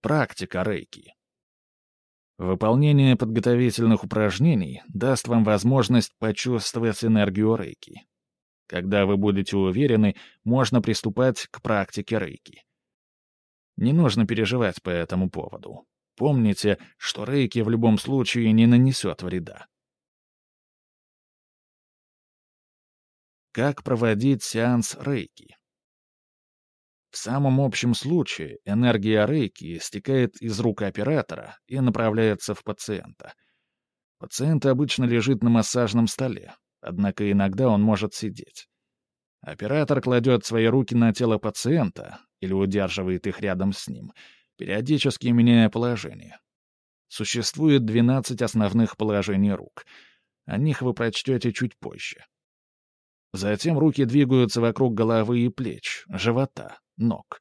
Практика рейки. Выполнение подготовительных упражнений даст вам возможность почувствовать энергию рейки. Когда вы будете уверены, можно приступать к практике рейки. Не нужно переживать по этому поводу. Помните, что рейки в любом случае не нанесет вреда. Как проводить сеанс рейки? В самом общем случае энергия рейки стекает из рук оператора и направляется в пациента. Пациент обычно лежит на массажном столе, однако иногда он может сидеть. Оператор кладет свои руки на тело пациента или удерживает их рядом с ним, периодически меняя положение. Существует 12 основных положений рук. О них вы прочтете чуть позже. Затем руки двигаются вокруг головы и плеч, живота, ног.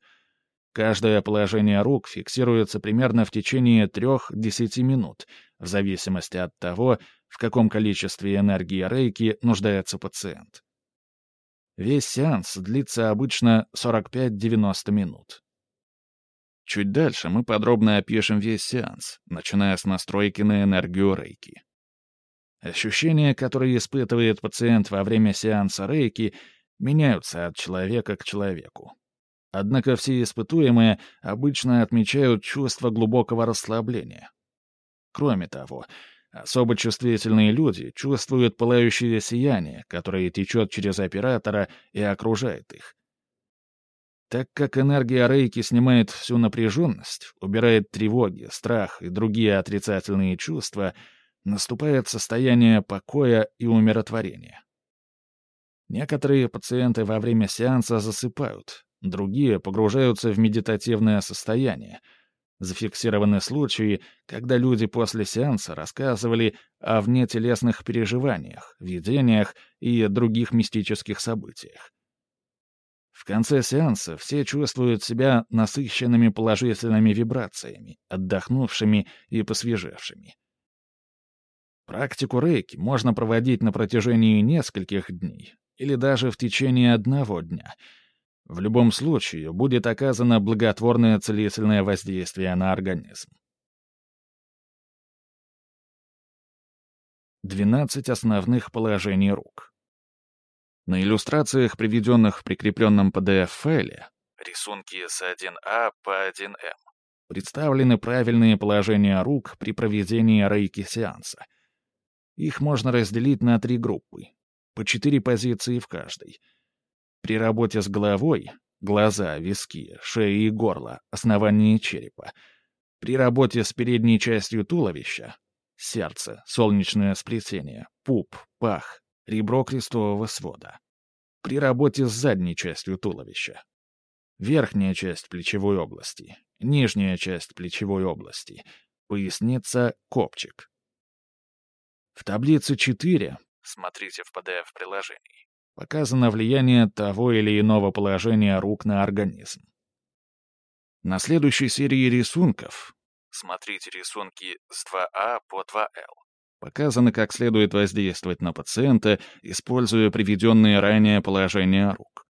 Каждое положение рук фиксируется примерно в течение 3-10 минут, в зависимости от того, в каком количестве энергии рейки нуждается пациент. Весь сеанс длится обычно 45-90 минут. Чуть дальше мы подробно опишем весь сеанс, начиная с настройки на энергию рейки. Ощущения, которые испытывает пациент во время сеанса рейки, меняются от человека к человеку. Однако все испытуемые обычно отмечают чувство глубокого расслабления. Кроме того, особо чувствительные люди чувствуют пылающее сияние, которое течет через оператора и окружает их. Так как энергия рейки снимает всю напряженность, убирает тревоги, страх и другие отрицательные чувства — наступает состояние покоя и умиротворения. Некоторые пациенты во время сеанса засыпают, другие погружаются в медитативное состояние. Зафиксированы случаи, когда люди после сеанса рассказывали о внетелесных переживаниях, видениях и других мистических событиях. В конце сеанса все чувствуют себя насыщенными положительными вибрациями, отдохнувшими и посвежевшими. Практику рейки можно проводить на протяжении нескольких дней или даже в течение одного дня. В любом случае будет оказано благотворное целительное воздействие на организм. 12 основных положений рук. На иллюстрациях, приведенных в прикрепленном PDF-файле, рисунки с 1А по 1М, представлены правильные положения рук при проведении рейки-сеанса — их можно разделить на три группы, по четыре позиции в каждой. При работе с головой — глаза, виски, шея и горло, основание черепа. При работе с передней частью туловища — сердце, солнечное сплетение, пуп, пах, ребро крестового свода. При работе с задней частью туловища — верхняя часть плечевой области, нижняя часть плечевой области, поясница, копчик. В таблице 4, смотрите в PDF-приложении, показано влияние того или иного положения рук на организм. На следующей серии рисунков, смотрите рисунки с 2А по 2Л, показано, как следует воздействовать на пациента, используя приведенные ранее положения рук.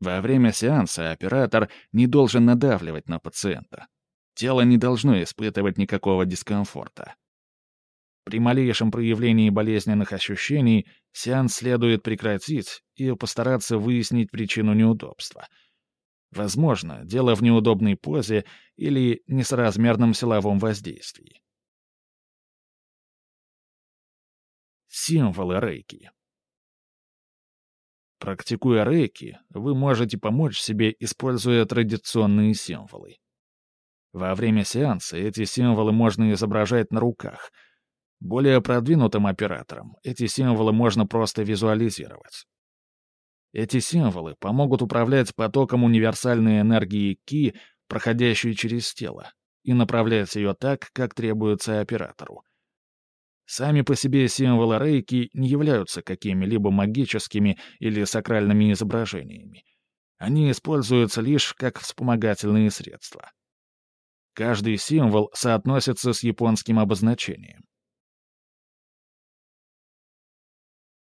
Во время сеанса оператор не должен надавливать на пациента. Тело не должно испытывать никакого дискомфорта. При малейшем проявлении болезненных ощущений сеанс следует прекратить и постараться выяснить причину неудобства. Возможно, дело в неудобной позе или несоразмерном силовом воздействии. Символы рейки. Практикуя рейки, вы можете помочь себе, используя традиционные символы. Во время сеанса эти символы можно изображать на руках — более продвинутым операторам эти символы можно просто визуализировать. Эти символы помогут управлять потоком универсальной энергии Ки, проходящей через тело, и направлять ее так, как требуется оператору. Сами по себе символы рейки не являются какими-либо магическими или сакральными изображениями. Они используются лишь как вспомогательные средства. Каждый символ соотносится с японским обозначением.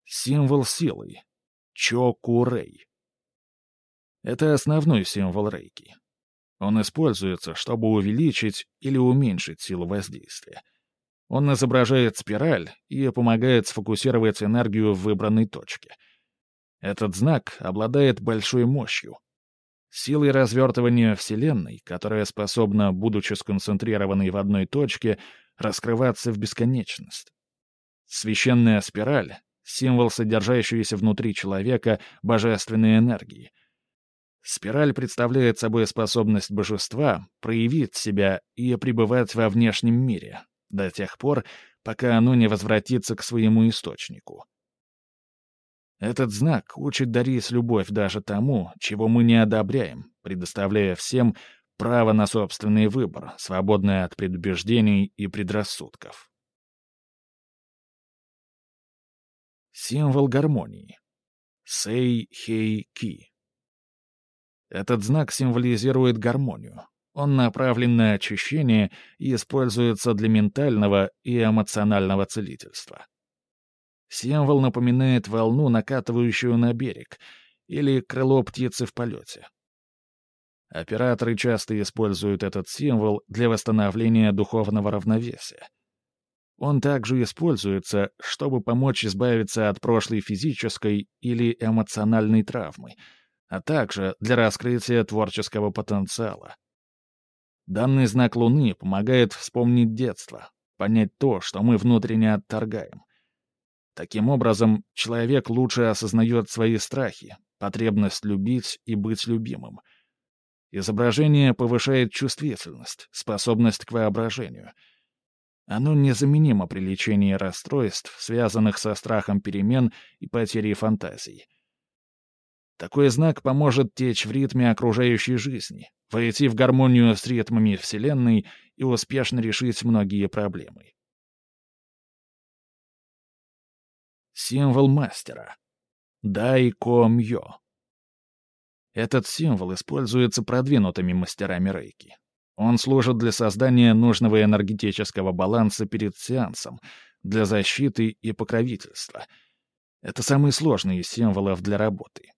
Символ силы. Чокурей. Это основной символ рейки. Он используется, чтобы увеличить или уменьшить силу воздействия. Он изображает спираль и помогает сфокусировать энергию в выбранной точке. Этот знак обладает большой мощью. Силой развертывания Вселенной, которая способна, будучи сконцентрированной в одной точке, раскрываться в бесконечность. Священная спираль — символ содержащийся внутри человека божественной энергии — Спираль представляет собой способность божества проявить себя и пребывать во внешнем мире до тех пор, пока оно не возвратится к своему источнику. Этот знак учит дарить любовь даже тому, чего мы не одобряем, предоставляя всем право на собственный выбор, свободное от предубеждений и предрассудков. Символ гармонии. Сей-хей-ки. Этот знак символизирует гармонию. Он направлен на очищение и используется для ментального и эмоционального целительства. Символ напоминает волну, накатывающую на берег, или крыло птицы в полете. Операторы часто используют этот символ для восстановления духовного равновесия. Он также используется, чтобы помочь избавиться от прошлой физической или эмоциональной травмы — а также для раскрытия творческого потенциала. Данный знак Луны помогает вспомнить детство, понять то, что мы внутренне отторгаем. Таким образом, человек лучше осознает свои страхи, потребность любить и быть любимым. Изображение повышает чувствительность, способность к воображению. Оно незаменимо при лечении расстройств, связанных со страхом перемен и потерей фантазий. Такой знак поможет течь в ритме окружающей жизни, войти в гармонию с ритмами Вселенной и успешно решить многие проблемы. Символ мастера. Дай-ко-мьё. Этот символ используется продвинутыми мастерами рейки. Он служит для создания нужного энергетического баланса перед сеансом, для защиты и покровительства. Это самые сложные символы для работы.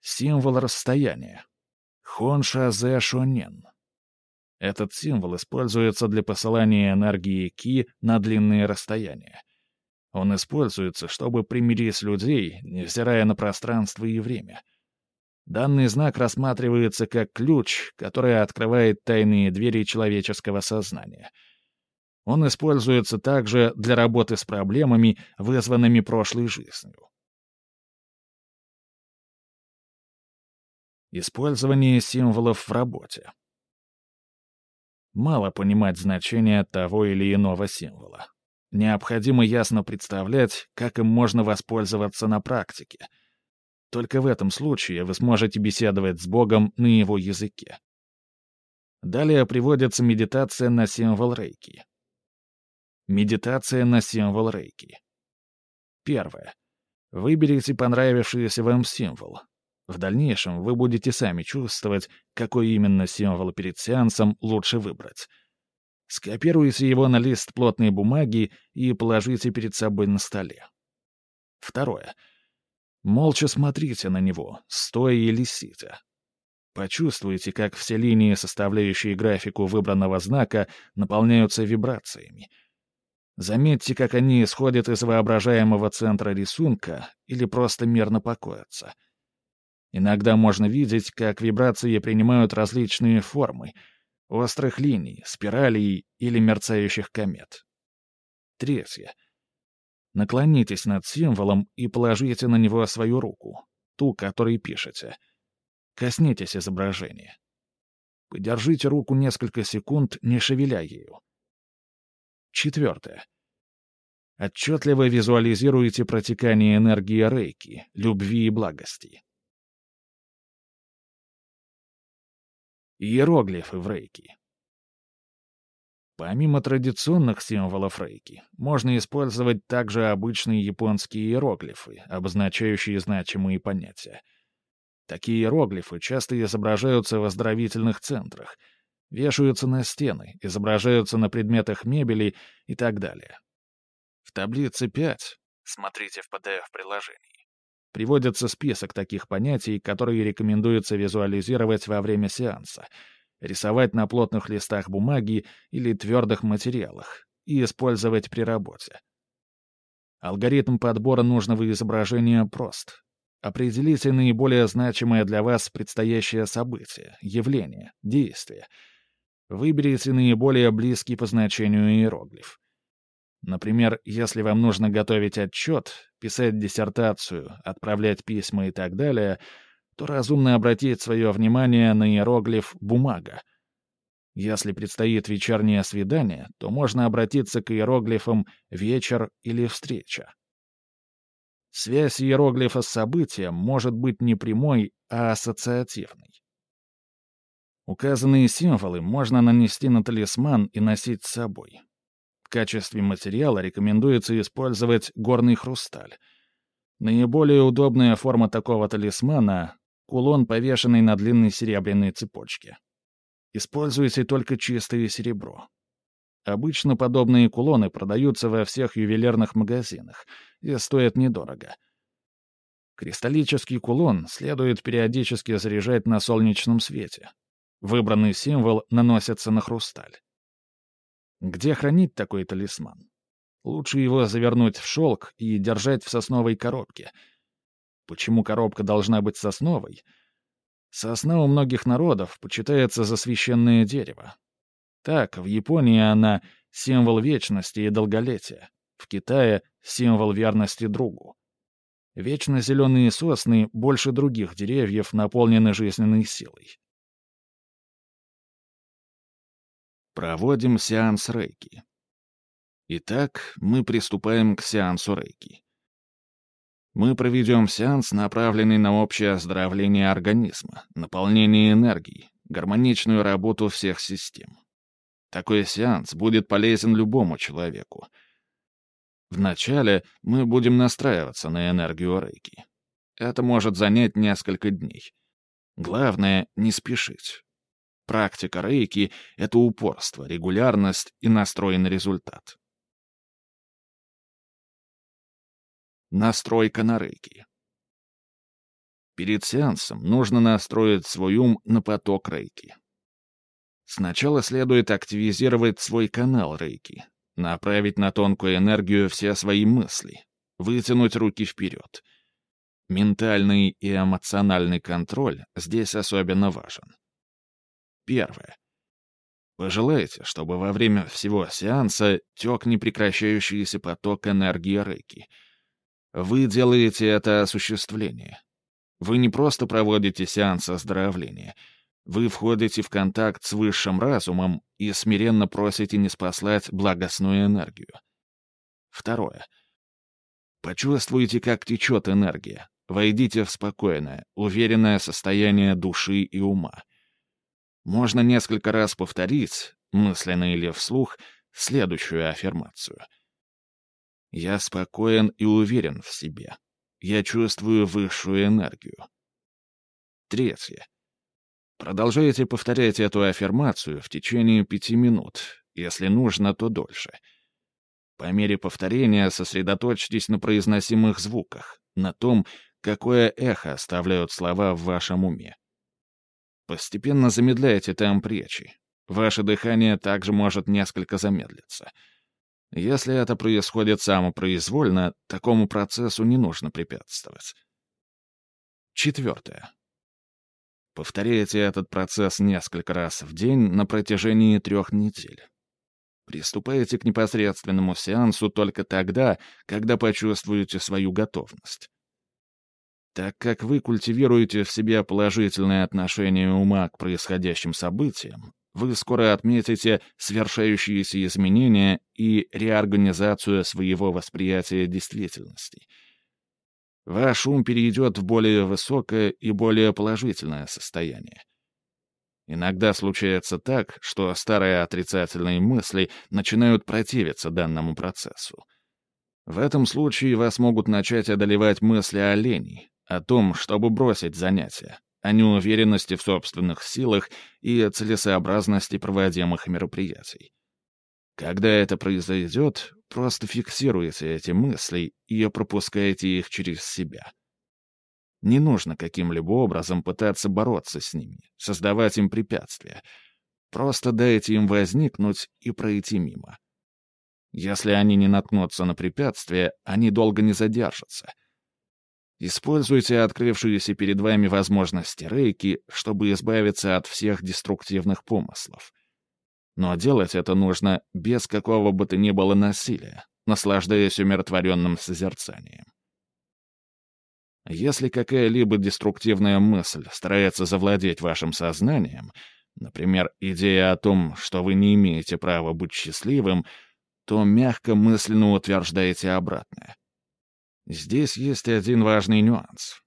Символ расстояния. Хонша-зе шонен. Этот символ используется для посылания энергии Ки на длинные расстояния. Он используется, чтобы примирить людей, невзирая на пространство и время. Данный знак рассматривается как ключ, который открывает тайные двери человеческого сознания. Он используется также для работы с проблемами, вызванными прошлой жизнью. Использование символов в работе. Мало понимать значение того или иного символа. Необходимо ясно представлять, как им можно воспользоваться на практике. Только в этом случае вы сможете беседовать с Богом на его языке. Далее приводится медитация на символ рейки. Медитация на символ рейки. Первое. Выберите понравившийся вам символ, в дальнейшем вы будете сами чувствовать, какой именно символ перед сеансом лучше выбрать. Скопируйте его на лист плотной бумаги и положите перед собой на столе. Второе. Молча смотрите на него, стоя или сидя. Почувствуйте, как все линии, составляющие графику выбранного знака, наполняются вибрациями. Заметьте, как они исходят из воображаемого центра рисунка или просто мирно покоятся — Иногда можно видеть, как вибрации принимают различные формы — острых линий, спиралей или мерцающих комет. Третье. Наклонитесь над символом и положите на него свою руку, ту, которой пишете. Коснитесь изображения. Подержите руку несколько секунд, не шевеля ею. Четвертое. Отчетливо визуализируйте протекание энергии рейки, любви и благости. Иероглифы в рейки. Помимо традиционных символов рейки, можно использовать также обычные японские иероглифы, обозначающие значимые понятия. Такие иероглифы часто изображаются в оздоровительных центрах, вешаются на стены, изображаются на предметах мебели и так далее. В таблице 5, смотрите в PDF-приложении, Приводится список таких понятий, которые рекомендуется визуализировать во время сеанса, рисовать на плотных листах бумаги или твердых материалах и использовать при работе. Алгоритм подбора нужного изображения прост. Определите наиболее значимое для вас предстоящее событие, явление, действие. Выберите наиболее близкий по значению иероглиф. Например, если вам нужно готовить отчет, писать диссертацию, отправлять письма и так далее, то разумно обратить свое внимание на иероглиф «бумага». Если предстоит вечернее свидание, то можно обратиться к иероглифам «вечер» или «встреча». Связь иероглифа с событием может быть не прямой, а ассоциативной. Указанные символы можно нанести на талисман и носить с собой. В качестве материала рекомендуется использовать горный хрусталь. Наиболее удобная форма такого талисмана — кулон, повешенный на длинной серебряной цепочке. Используйте только чистое серебро. Обычно подобные кулоны продаются во всех ювелирных магазинах и стоят недорого. Кристаллический кулон следует периодически заряжать на солнечном свете. Выбранный символ наносится на хрусталь. Где хранить такой талисман? Лучше его завернуть в шелк и держать в сосновой коробке. Почему коробка должна быть сосновой? Сосна у многих народов почитается за священное дерево, так, в Японии она — символ вечности и долголетия. В Китае — символ верности другу. Вечно зеленые сосны больше других деревьев наполнены жизненной силой. Проводим сеанс рейки. Итак, мы приступаем к сеансу рейки. Мы проведем сеанс, направленный на общее оздоровление организма, наполнение энергии, гармоничную работу всех систем. Такой сеанс будет полезен любому человеку. Вначале мы будем настраиваться на энергию рейки. Это может занять несколько дней. Главное — не спешить. Практика рейки — это упорство, регулярность и настрой на результат. Настройка на рейки. Перед сеансом нужно настроить свой ум на поток рейки. Сначала следует активизировать свой канал рейки, направить на тонкую энергию все свои мысли, вытянуть руки вперед. Ментальный и эмоциональный контроль здесь особенно важен. Первое. Пожелайте, чтобы во время всего сеанса тек непрекращающийся поток энергии рейки. Вы делаете это осуществление. Вы не просто проводите сеанс оздоровления — вы входите в контакт с высшим разумом и смиренно просите не спаслать благостную энергию. Второе. Почувствуйте, как течет энергия. Войдите в спокойное, уверенное состояние души и ума. Можно несколько раз повторить, мысленно или вслух, следующую аффирмацию. «Я спокоен и уверен в себе. Я чувствую высшую энергию». Третье. Продолжайте повторять эту аффирмацию в течение пяти минут, если нужно, то дольше. По мере повторения сосредоточьтесь на произносимых звуках, на том, какое эхо оставляют слова в вашем уме. Постепенно замедляйте темп речи. Ваше дыхание также может несколько замедлиться. Если это происходит самопроизвольно, такому процессу не нужно препятствовать. Четвертое. Повторяйте этот процесс несколько раз в день на протяжении трех недель. Приступайте к непосредственному сеансу только тогда, когда почувствуете свою готовность. Так как вы культивируете в себе положительное отношение ума к происходящим событиям, вы скоро отметите свершающиеся изменения и реорганизацию своего восприятия действительности — ваш ум перейдет в более высокое и более положительное состояние. Иногда случается так, что старые отрицательные мысли начинают противиться данному процессу. В этом случае вас могут начать одолевать мысли о лени, о том, чтобы бросить занятия, о неуверенности в собственных силах и целесообразности проводимых мероприятий. Когда это произойдет, просто фиксируйте эти мысли и пропускайте их через себя. Не нужно каким-либо образом пытаться бороться с ними, создавать им препятствия. Просто дайте им возникнуть и пройти мимо. Если они не наткнутся на препятствие, они долго не задержатся. Используйте открывшиеся перед вами возможности рейки, чтобы избавиться от всех деструктивных помыслов. Но делать это нужно без какого бы то ни было насилия, наслаждаясь умиротворенным созерцанием. Если какая-либо деструктивная мысль старается завладеть вашим сознанием, например, идея о том, что вы не имеете права быть счастливым, то мягко мысленно утверждаете обратное. Здесь есть один важный нюанс.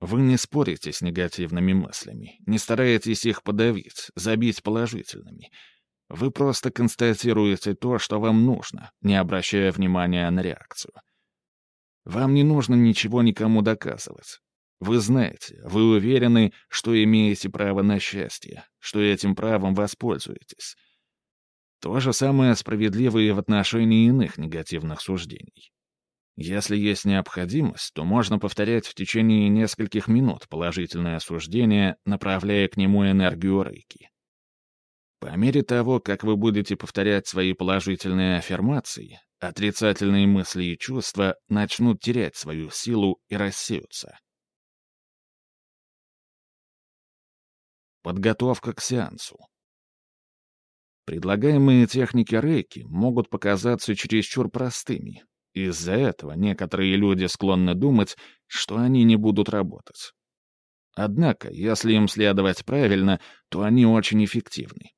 Вы не спорите с негативными мыслями, не стараетесь их подавить, забить положительными. Вы просто констатируете то, что вам нужно, не обращая внимания на реакцию. Вам не нужно ничего никому доказывать. Вы знаете, вы уверены, что имеете право на счастье, что этим правом воспользуетесь. То же самое справедливо и в отношении иных негативных суждений. Если есть необходимость, то можно повторять в течение нескольких минут положительное суждение, направляя к нему энергию рейки. По мере того, как вы будете повторять свои положительные аффирмации, отрицательные мысли и чувства начнут терять свою силу и рассеются. Подготовка к сеансу. Предлагаемые техники рейки могут показаться чересчур простыми. Из-за этого некоторые люди склонны думать, что они не будут работать. Однако, если им следовать правильно, то они очень эффективны.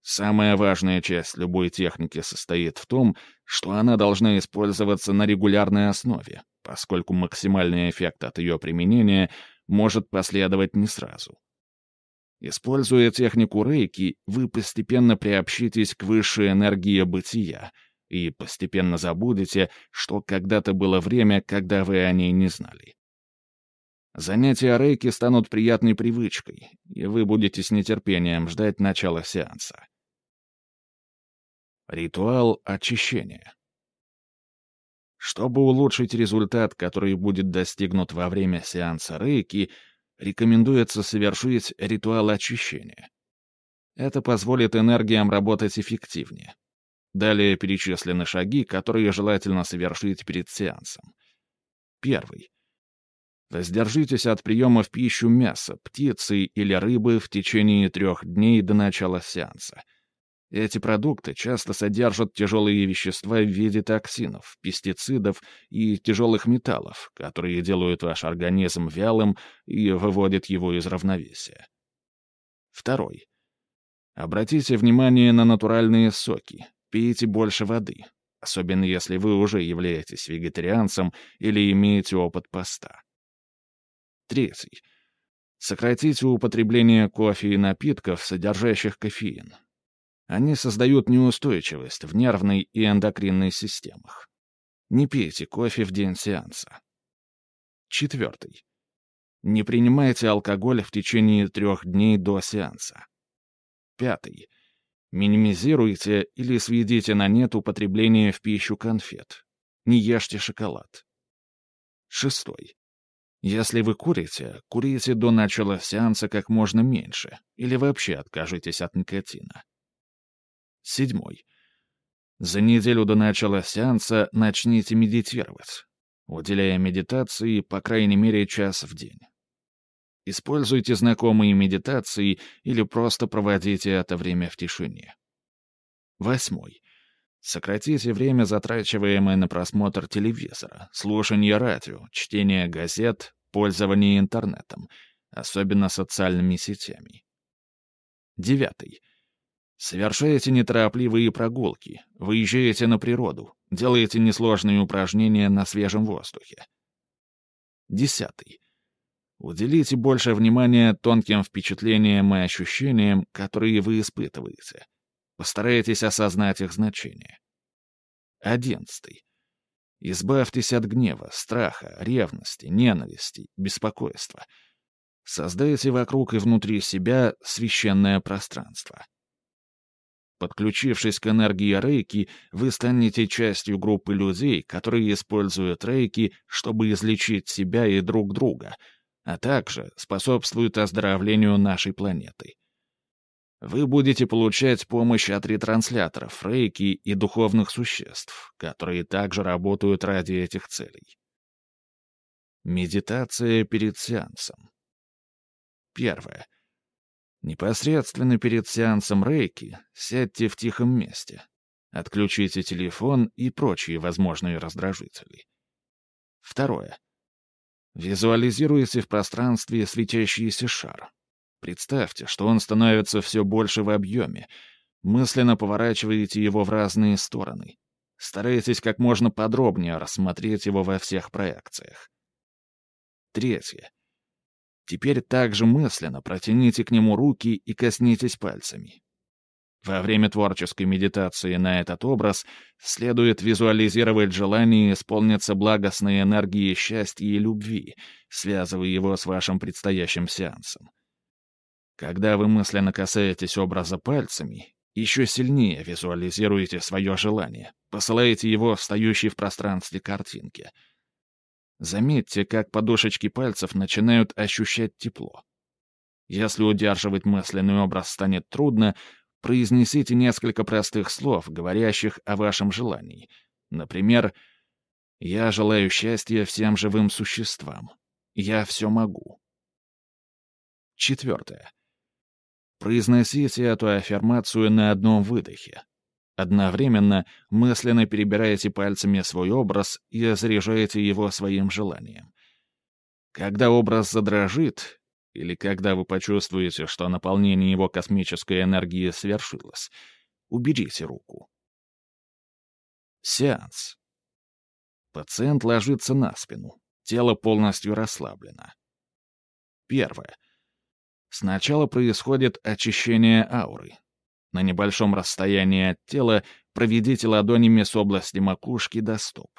Самая важная часть любой техники состоит в том, что она должна использоваться на регулярной основе, поскольку максимальный эффект от ее применения может последовать не сразу. Используя технику рейки, вы постепенно приобщитесь к высшей энергии бытия и постепенно забудете, что когда-то было время, когда вы о ней не знали. Занятия рейки станут приятной привычкой, и вы будете с нетерпением ждать начала сеанса. Ритуал очищения. Чтобы улучшить результат, который будет достигнут во время сеанса рейки, рекомендуется совершить ритуал очищения. Это позволит энергиям работать эффективнее. Далее перечислены шаги, которые желательно совершить перед сеансом. Первый. Воздержитесь от приема в пищу мяса, птицы или рыбы в течение трех дней до начала сеанса — эти продукты часто содержат тяжелые вещества в виде токсинов, пестицидов и тяжелых металлов, которые делают ваш организм вялым и выводят его из равновесия. Второй. Обратите внимание на натуральные соки. Пейте больше воды, особенно если вы уже являетесь вегетарианцем или имеете опыт поста. Третий. Сократите употребление кофе и напитков, содержащих кофеин, они создают неустойчивость в нервной и эндокринной системах. Не пейте кофе в день сеанса. Четвертый. Не принимайте алкоголь в течение трех дней до сеанса. Пятый. Минимизируйте или сведите на нет употребление в пищу конфет. Не ешьте шоколад. Шестой. Если вы курите, курите до начала сеанса как можно меньше или вообще откажитесь от никотина. Седьмой. За неделю до начала сеанса начните медитировать, уделяя медитации по крайней мере час в день. Используйте знакомые медитации или просто проводите это время в тишине. Восьмой. Сократите время, затрачиваемое на просмотр телевизора, слушание радио, чтение газет, пользование интернетом, особенно социальными сетями. Девятый. Совершаете неторопливые прогулки, выезжаете на природу, делаете несложные упражнения на свежем воздухе. Десятый. Уделите больше внимания тонким впечатлениям и ощущениям, которые вы испытываете. Постарайтесь осознать их значение. Одиннадцатый. Избавьтесь от гнева, страха, ревности, ненависти, беспокойства. Создайте вокруг и внутри себя священное пространство. Подключившись к энергии рейки, вы станете частью группы людей, которые используют рейки, чтобы излечить себя и друг друга, а также способствуют оздоровлению нашей планеты. Вы будете получать помощь от ретрансляторов, рейки и духовных существ, которые также работают ради этих целей. Медитация перед сеансом. Первое. Непосредственно перед сеансом рейки сядьте в тихом месте. Отключите телефон и прочие возможные раздражители. Второе. Визуализируйте в пространстве светящийся шар. Представьте, что он становится все больше в объеме. Мысленно поворачиваете его в разные стороны. Старайтесь как можно подробнее рассмотреть его во всех проекциях. Третье. Теперь также мысленно протяните к нему руки и коснитесь пальцами. Во время творческой медитации на этот образ следует визуализировать желание исполниться благостной энергией счастья и любви, связывая его с вашим предстоящим сеансом. Когда вы мысленно касаетесь образа пальцами, еще сильнее визуализируете свое желание, посылаете его встающей в пространстве картинке — Заметьте, как подушечки пальцев начинают ощущать тепло. Если удерживать мысленный образ станет трудно, произнесите несколько простых слов, говорящих о вашем желании. Например, «Я желаю счастья всем живым существам. Я все могу». Четвертое. Произносите эту аффирмацию на одном выдохе. Одновременно мысленно перебираете пальцами свой образ и заряжаете его своим желанием. Когда образ задрожит, или когда вы почувствуете, что наполнение его космической энергии свершилось, уберите руку. Сеанс. Пациент ложится на спину, тело полностью расслаблено. Первое. Сначала происходит очищение ауры, на небольшом расстоянии от тела проведите ладонями с области макушки до стоп.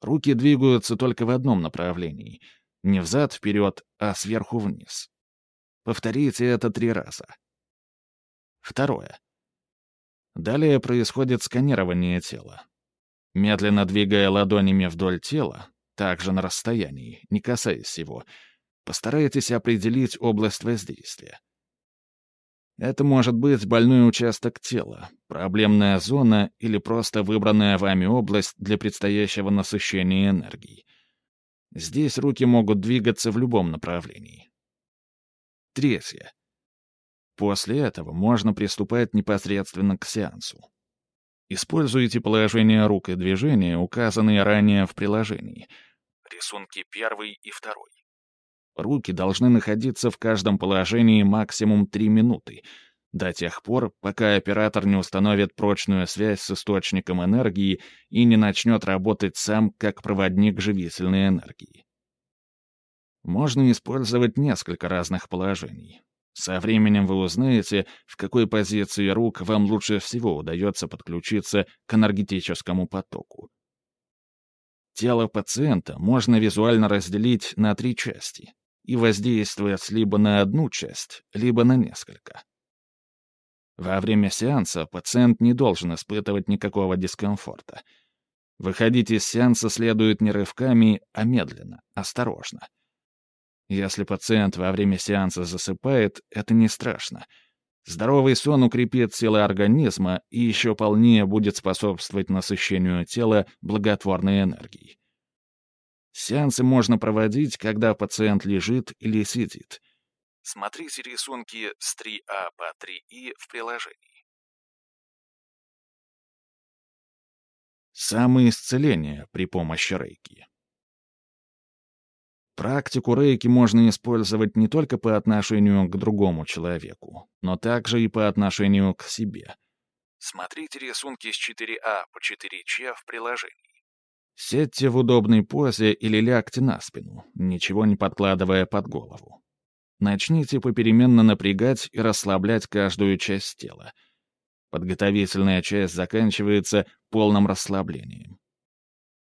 Руки двигаются только в одном направлении — не взад-вперед, а сверху вниз. Повторите это три раза. Второе. Далее происходит сканирование тела. Медленно двигая ладонями вдоль тела, также на расстоянии, не касаясь его, постарайтесь определить область воздействия. Это может быть больной участок тела, проблемная зона или просто выбранная вами область для предстоящего насыщения энергии. Здесь руки могут двигаться в любом направлении. Третье. После этого можно приступать непосредственно к сеансу. Используйте положение рук и движения, указанные ранее в приложении. Рисунки первый и второй. Руки должны находиться в каждом положении максимум 3 минуты, до тех пор, пока оператор не установит прочную связь с источником энергии и не начнет работать сам как проводник живительной энергии. Можно использовать несколько разных положений. Со временем вы узнаете, в какой позиции рук вам лучше всего удается подключиться к энергетическому потоку. Тело пациента можно визуально разделить на три части и воздействовать либо на одну часть, либо на несколько. Во время сеанса пациент не должен испытывать никакого дискомфорта. Выходить из сеанса следует не рывками, а медленно, осторожно. Если пациент во время сеанса засыпает, это не страшно. Здоровый сон укрепит силы организма и еще полнее будет способствовать насыщению тела благотворной энергией. Сеансы можно проводить, когда пациент лежит или сидит. Смотрите рисунки с 3А по 3И в приложении. Самоисцеление при помощи рейки. Практику рейки можно использовать не только по отношению к другому человеку, но также и по отношению к себе. Смотрите рисунки с 4А по 4Ч в приложении. Сядьте в удобной позе или лягте на спину, ничего не подкладывая под голову. Начните попеременно напрягать и расслаблять каждую часть тела. Подготовительная часть заканчивается полным расслаблением.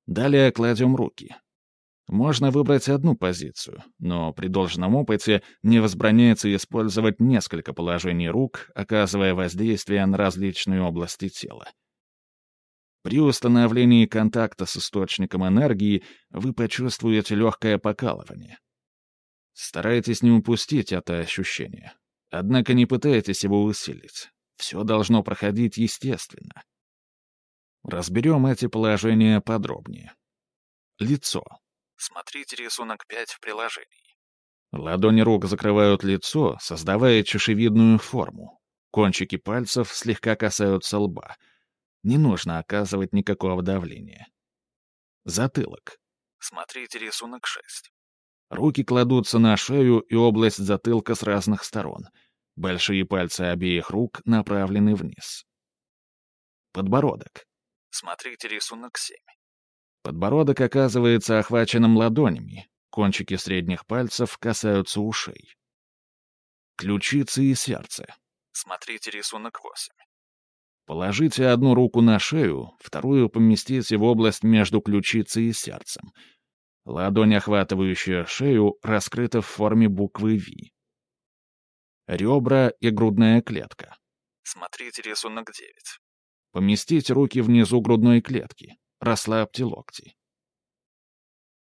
Далее кладем руки. Можно выбрать одну позицию, но при должном опыте не возбраняется использовать несколько положений рук, оказывая воздействие на различные области тела. При установлении контакта с источником энергии вы почувствуете легкое покалывание. Старайтесь не упустить это ощущение. Однако не пытайтесь его усилить. Все должно проходить естественно. Разберем эти положения подробнее. Лицо. Смотрите рисунок 5 в приложении. Ладони рук закрывают лицо, создавая чешевидную форму. Кончики пальцев слегка касаются лба. Не нужно оказывать никакого давления. Затылок. Смотрите рисунок 6. Руки кладутся на шею и область затылка с разных сторон. Большие пальцы обеих рук направлены вниз. Подбородок. Смотрите рисунок 7. Подбородок оказывается охваченным ладонями, кончики средних пальцев касаются ушей. Ключицы и сердце. Смотрите рисунок 8. Положите одну руку на шею, вторую поместите в область между ключицей и сердцем. Ладонь, охватывающая шею, раскрыта в форме буквы V. Ребра и грудная клетка. Смотрите рисунок 9. Поместите руки внизу грудной клетки. Расслабьте локти.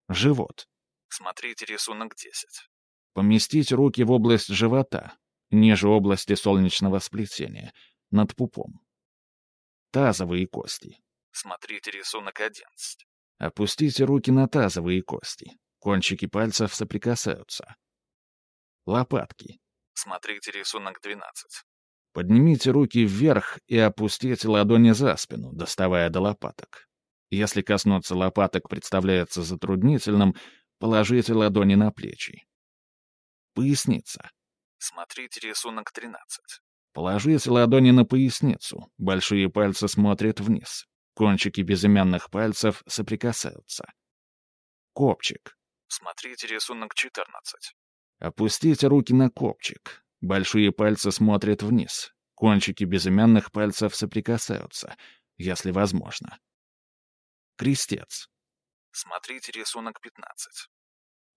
Живот. Смотрите рисунок 10. Поместите руки в область живота, ниже области солнечного сплетения, над пупом. Тазовые кости. Смотрите рисунок 11. Опустите руки на тазовые кости. Кончики пальцев соприкасаются. Лопатки. Смотрите рисунок 12. Поднимите руки вверх и опустите ладони за спину, доставая до лопаток. Если коснуться лопаток представляется затруднительным, положите ладони на плечи. Поясница. Смотрите рисунок 13. Положите ладони на поясницу, большие пальцы смотрят вниз. Кончики безымянных пальцев соприкасаются. Копчик. Смотрите рисунок 14. Опустите руки на копчик. Большие пальцы смотрят вниз. Кончики безымянных пальцев соприкасаются, если возможно. Крестец. Смотрите рисунок 15.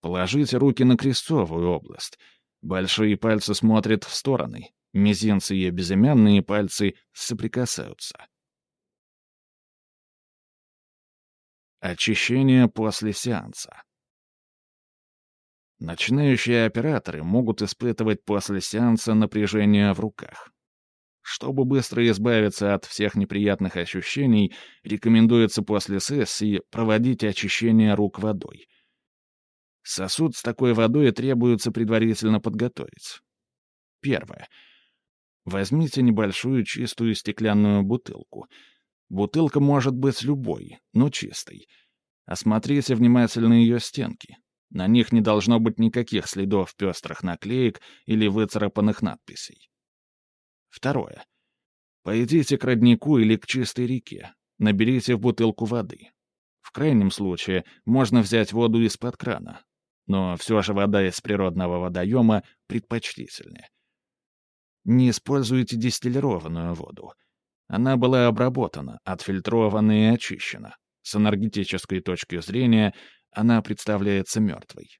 Положите руки на крестцовую область. Большие пальцы смотрят в стороны. Мизинцы и безымянные пальцы соприкасаются. Очищение после сеанса. Начинающие операторы могут испытывать после сеанса напряжение в руках. Чтобы быстро избавиться от всех неприятных ощущений, рекомендуется после сессии проводить очищение рук водой. Сосуд с такой водой требуется предварительно подготовить. Первое. Возьмите небольшую чистую стеклянную бутылку. Бутылка может быть любой, но чистой. Осмотрите внимательно ее стенки. На них не должно быть никаких следов пестрых наклеек или выцарапанных надписей. Второе. Пойдите к роднику или к чистой реке. Наберите в бутылку воды. В крайнем случае можно взять воду из-под крана. Но все же вода из природного водоема предпочтительнее. Не используйте дистиллированную воду. Она была обработана, отфильтрована и очищена. С энергетической точки зрения она представляется мертвой.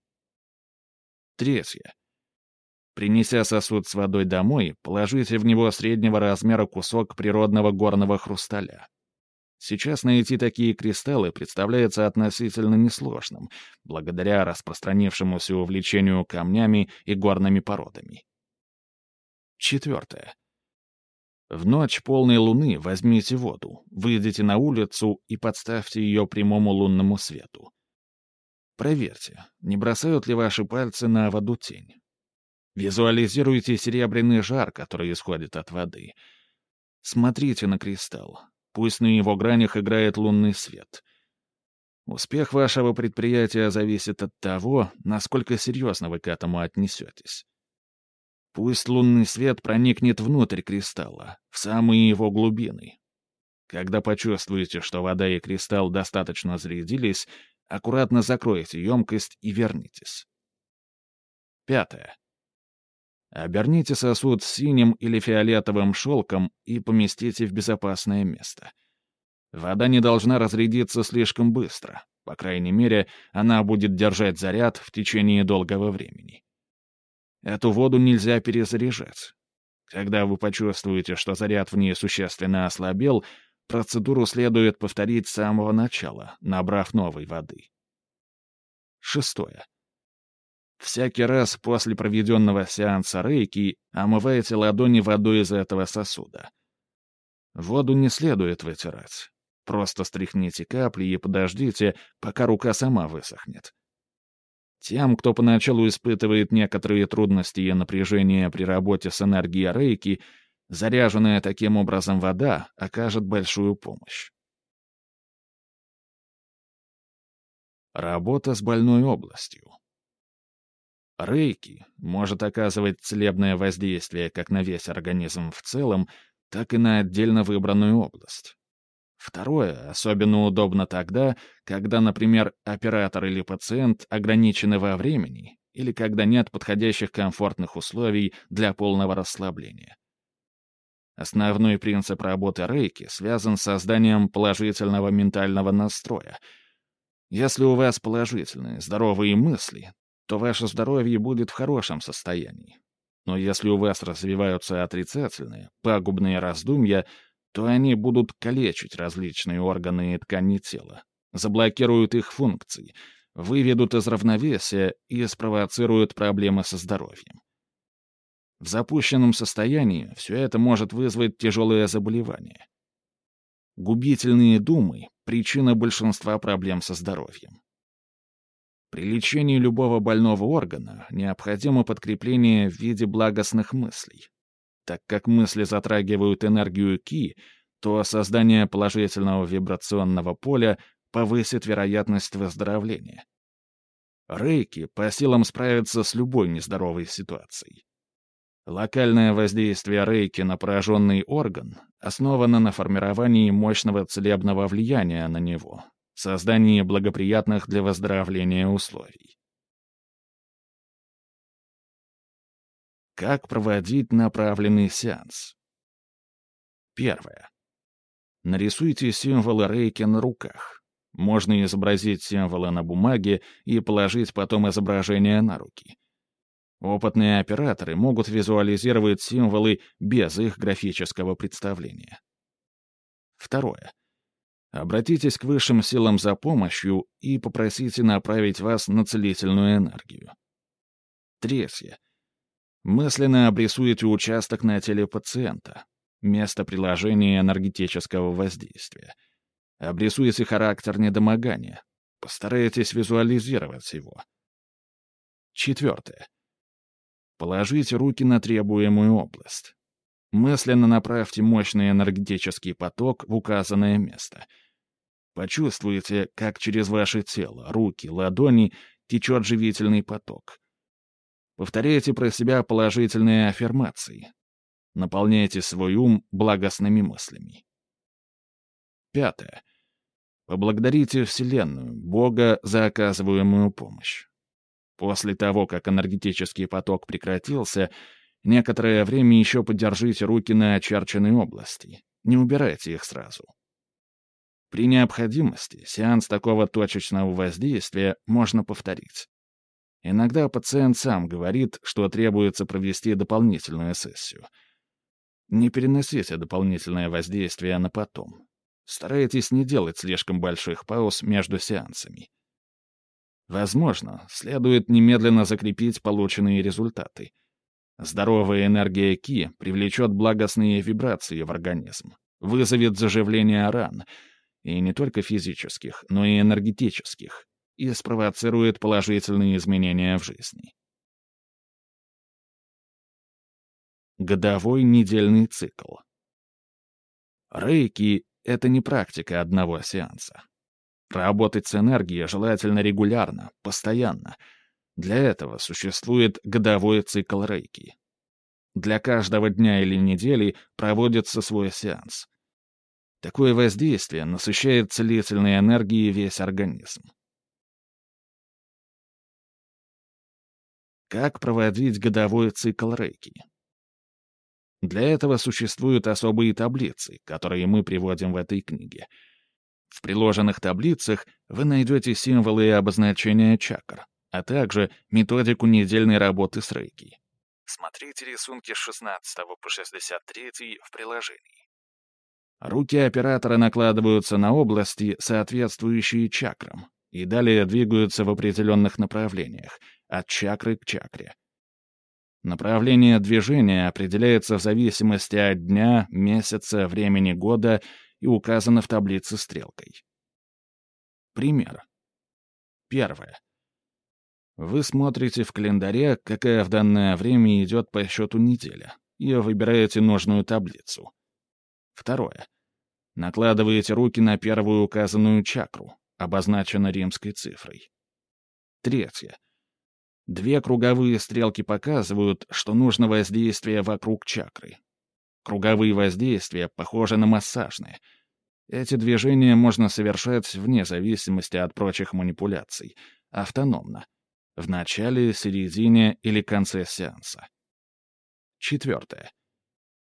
Третье. Принеся сосуд с водой домой, положите в него среднего размера кусок природного горного хрусталя. Сейчас найти такие кристаллы представляется относительно несложным, благодаря распространившемуся увлечению камнями и горными породами. Четвертое. В ночь полной луны возьмите воду, выйдите на улицу и подставьте ее прямому лунному свету. Проверьте, не бросают ли ваши пальцы на воду тень. Визуализируйте серебряный жар, который исходит от воды. Смотрите на кристалл. Пусть на его гранях играет лунный свет. Успех вашего предприятия зависит от того, насколько серьезно вы к этому отнесетесь. Пусть лунный свет проникнет внутрь кристалла, в самые его глубины. Когда почувствуете, что вода и кристалл достаточно зарядились, аккуратно закройте емкость и вернитесь. Пятое. Оберните сосуд синим или фиолетовым шелком и поместите в безопасное место. Вода не должна разрядиться слишком быстро. По крайней мере, она будет держать заряд в течение долгого времени. Эту воду нельзя перезаряжать. Когда вы почувствуете, что заряд в ней существенно ослабел, процедуру следует повторить с самого начала, набрав новой воды. Шестое. Всякий раз после проведенного сеанса рейки омывайте ладони водой из этого сосуда. Воду не следует вытирать. Просто стряхните капли и подождите, пока рука сама высохнет. Тем, кто поначалу испытывает некоторые трудности и напряжение при работе с энергией рейки, заряженная таким образом вода окажет большую помощь. Работа с больной областью. Рейки может оказывать целебное воздействие как на весь организм в целом, так и на отдельно выбранную область. Второе особенно удобно тогда, когда, например, оператор или пациент ограничены во времени или когда нет подходящих комфортных условий для полного расслабления. Основной принцип работы рейки связан с созданием положительного ментального настроя. Если у вас положительные, здоровые мысли, то ваше здоровье будет в хорошем состоянии. Но если у вас развиваются отрицательные, пагубные раздумья — то они будут калечить различные органы и ткани тела, заблокируют их функции, выведут из равновесия и спровоцируют проблемы со здоровьем. В запущенном состоянии все это может вызвать тяжелое заболевание. Губительные думы — причина большинства проблем со здоровьем. При лечении любого больного органа необходимо подкрепление в виде благостных мыслей. Так как мысли затрагивают энергию Ки, то создание положительного вибрационного поля повысит вероятность выздоровления. Рейки по силам справиться с любой нездоровой ситуацией. Локальное воздействие рейки на пораженный орган основано на формировании мощного целебного влияния на него, создании благоприятных для выздоровления условий. Как проводить направленный сеанс? Первое. Нарисуйте символы рейки на руках. Можно изобразить символы на бумаге и положить потом изображение на руки. Опытные операторы могут визуализировать символы без их графического представления. Второе. Обратитесь к высшим силам за помощью и попросите направить вас на целительную энергию. Третье. Мысленно обрисуете участок на теле пациента, место приложения энергетического воздействия. Обрисуете характер недомогания. Постарайтесь визуализировать его. Четвертое. Положите руки на требуемую область. Мысленно направьте мощный энергетический поток в указанное место. Почувствуйте, как через ваше тело, руки, ладони течет живительный поток. Повторяйте про себя положительные аффирмации. Наполняйте свой ум благостными мыслями. Пятое. Поблагодарите Вселенную, Бога, за оказываемую помощь. После того, как энергетический поток прекратился, некоторое время еще подержите руки на очерченной области. Не убирайте их сразу. При необходимости сеанс такого точечного воздействия можно повторить. Иногда пациент сам говорит, что требуется провести дополнительную сессию. Не переносите дополнительное воздействие на потом. Старайтесь не делать слишком больших пауз между сеансами. Возможно, следует немедленно закрепить полученные результаты. Здоровая энергия Ки привлечет благостные вибрации в организм, вызовет заживление ран, и не только физических, но и энергетических, и спровоцирует положительные изменения в жизни. Годовой недельный цикл. Рейки — это не практика одного сеанса. Работать с энергией желательно регулярно, постоянно. Для этого существует годовой цикл рейки. Для каждого дня или недели проводится свой сеанс. Такое воздействие насыщает целительной энергией весь организм. Как проводить годовой цикл рейки? Для этого существуют особые таблицы, которые мы приводим в этой книге. В приложенных таблицах вы найдете символы и обозначения чакр, а также методику недельной работы с рейки. Смотрите рисунки с 16 по 63 в приложении. Руки оператора накладываются на области, соответствующие чакрам, и далее двигаются в определенных направлениях, от чакры к чакре. Направление движения определяется в зависимости от дня, месяца, времени года и указано в таблице стрелкой. Пример. Первое. Вы смотрите в календаре, какая в данное время идет по счету неделя, и выбираете нужную таблицу. Второе. Накладываете руки на первую указанную чакру, обозначенную римской цифрой. Третье. Две круговые стрелки показывают, что нужно воздействие вокруг чакры. Круговые воздействия похожи на массажные. Эти движения можно совершать вне зависимости от прочих манипуляций, автономно, в начале, середине или конце сеанса. Четвертое.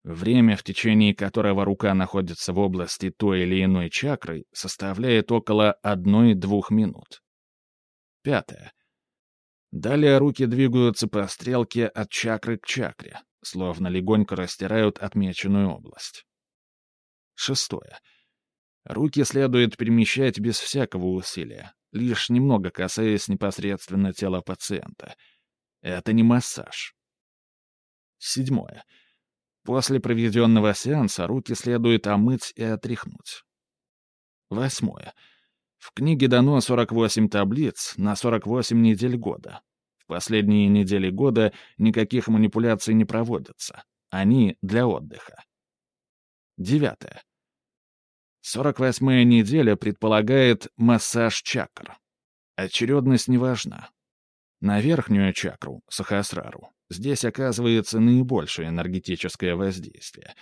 Время, в течение которого рука находится в области той или иной чакры, составляет около 1-2 минут. Пятое. Далее руки двигаются по стрелке от чакры к чакре, словно легонько растирают отмеченную область. Шестое. Руки следует перемещать без всякого усилия, лишь немного касаясь непосредственно тела пациента. Это не массаж. Седьмое. После проведенного сеанса руки следует омыть и отряхнуть. Восьмое. В книге дано 48 таблиц на 48 недель года. В последние недели года никаких манипуляций не проводятся. Они для отдыха. Девятое. 48-я неделя предполагает массаж чакр. Очередность не важна. На верхнюю чакру, сахасрару, Здесь оказывается наибольшее энергетическое воздействие.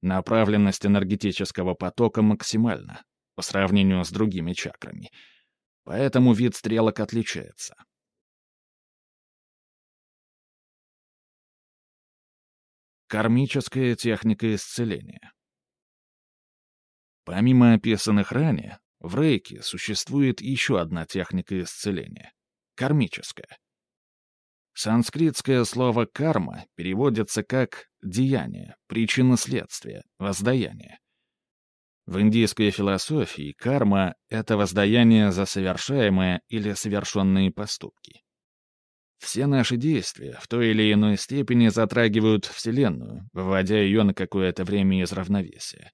Направленность энергетического потока максимальна по сравнению с другими чакрами. Поэтому вид стрелок отличается. Кармическая техника исцеления. Помимо описанных ранее, в рейке существует еще одна техника исцеления — кармическая. Санскритское слово «карма» переводится как «деяние», «причина следствия», «воздаяние». В индийской философии карма — это воздаяние за совершаемые или совершенные поступки. Все наши действия в той или иной степени затрагивают Вселенную, выводя ее на какое-то время из равновесия.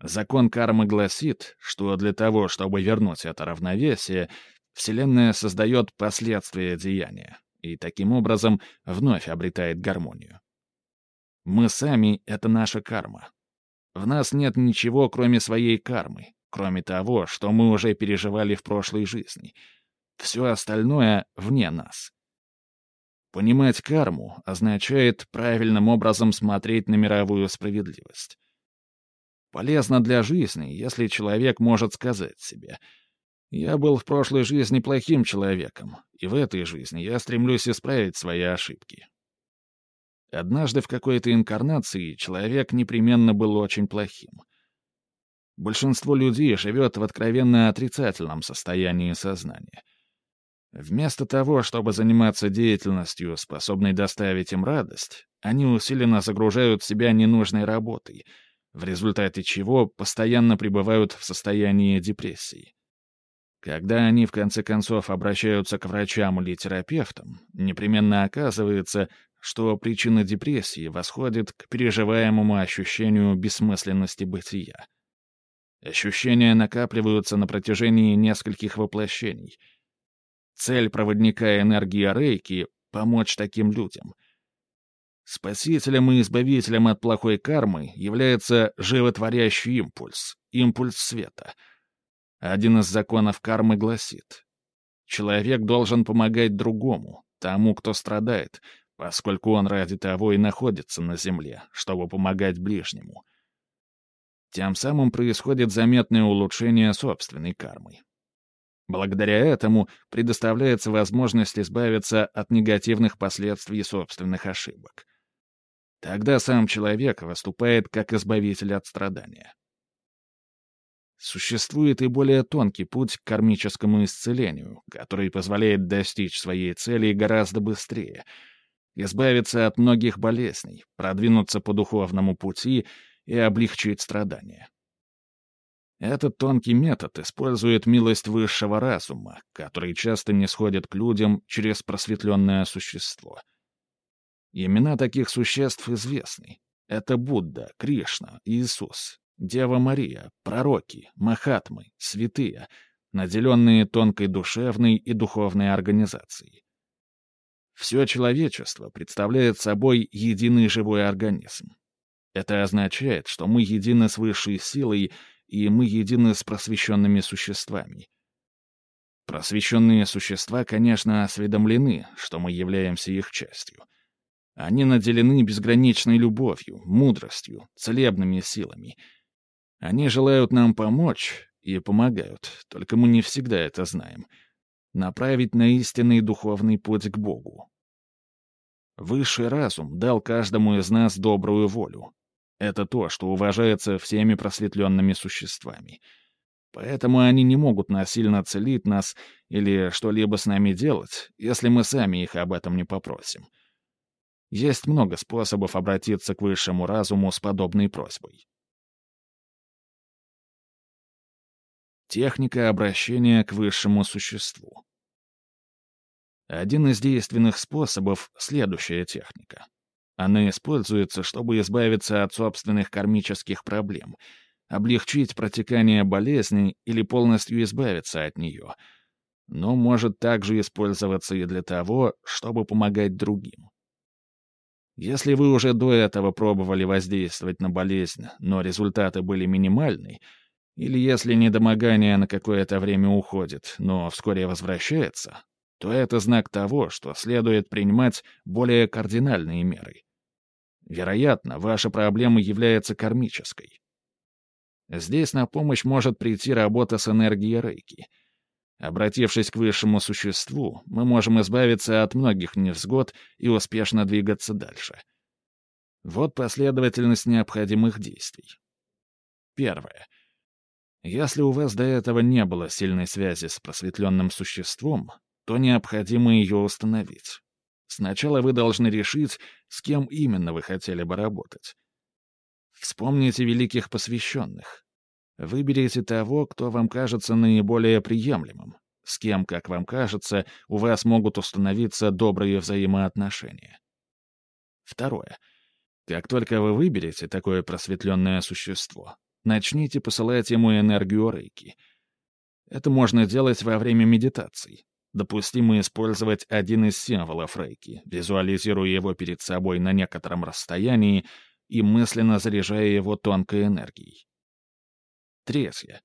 Закон кармы гласит, что для того, чтобы вернуть это равновесие, Вселенная создает последствия деяния, и таким образом вновь обретает гармонию. Мы сами — это наша карма. В нас нет ничего, кроме своей кармы, кроме того, что мы уже переживали в прошлой жизни. Все остальное вне нас. Понимать карму означает правильным образом смотреть на мировую справедливость. Полезно для жизни, если человек может сказать себе — я был в прошлой жизни плохим человеком, и в этой жизни я стремлюсь исправить свои ошибки. Однажды в какой-то инкарнации человек непременно был очень плохим. Большинство людей живет в откровенно отрицательном состоянии сознания. Вместо того, чтобы заниматься деятельностью, способной доставить им радость, они усиленно загружают себя ненужной работой, в результате чего постоянно пребывают в состоянии депрессии. Когда они в конце концов обращаются к врачам или терапевтам, непременно оказывается, что причина депрессии восходит к переживаемому ощущению бессмысленности бытия. Ощущения накапливаются на протяжении нескольких воплощений. Цель проводника энергии Рейки — помочь таким людям. Спасителем и избавителем от плохой кармы является животворящий импульс, импульс света — один из законов кармы гласит, человек должен помогать другому, тому, кто страдает, поскольку он ради того и находится на земле, чтобы помогать ближнему. Тем самым происходит заметное улучшение собственной кармы. Благодаря этому предоставляется возможность избавиться от негативных последствий собственных ошибок. Тогда сам человек выступает как избавитель от страдания. Существует и более тонкий путь к кармическому исцелению, который позволяет достичь своей цели гораздо быстрее, избавиться от многих болезней, продвинуться по духовному пути и облегчить страдания. Этот тонкий метод использует милость высшего разума, который часто не сходит к людям через просветленное существо. Имена таких существ известны. Это Будда, Кришна, Иисус, Дева Мария, пророки, махатмы, святые, наделенные тонкой душевной и духовной организацией. Все человечество представляет собой единый живой организм. Это означает, что мы едины с высшей силой, и мы едины с просвещенными существами. Просвещенные существа, конечно, осведомлены, что мы являемся их частью. Они наделены безграничной любовью, мудростью, целебными силами — они желают нам помочь и помогают, только мы не всегда это знаем. Направить на истинный духовный путь к Богу. Высший разум дал каждому из нас добрую волю. Это то, что уважается всеми просветленными существами. Поэтому они не могут насильно целить нас или что-либо с нами делать, если мы сами их об этом не попросим. Есть много способов обратиться к высшему разуму с подобной просьбой. Техника обращения к высшему существу. Один из действенных способов — следующая техника. Она используется, чтобы избавиться от собственных кармических проблем, облегчить протекание болезни или полностью избавиться от нее, но может также использоваться и для того, чтобы помогать другим. Если вы уже до этого пробовали воздействовать на болезнь, но результаты были минимальны — или если недомогание на какое-то время уходит, но вскоре возвращается, то это знак того, что следует принимать более кардинальные меры. Вероятно, ваша проблема является кармической. Здесь на помощь может прийти работа с энергией рейки. Обратившись к высшему существу, мы можем избавиться от многих невзгод и успешно двигаться дальше. Вот последовательность необходимых действий. Первое. Если у вас до этого не было сильной связи с просветленным существом, то необходимо ее установить. Сначала вы должны решить, с кем именно вы хотели бы работать. Вспомните великих посвященных. Выберите того, кто вам кажется наиболее приемлемым, с кем, как вам кажется, у вас могут установиться добрые взаимоотношения. Второе. Как только вы выберете такое просветленное существо, начните посылать ему энергию рейки. Это можно делать во время медитаций. Допустимо использовать один из символов рейки, визуализируя его перед собой на некотором расстоянии и мысленно заряжая его тонкой энергией. Третье.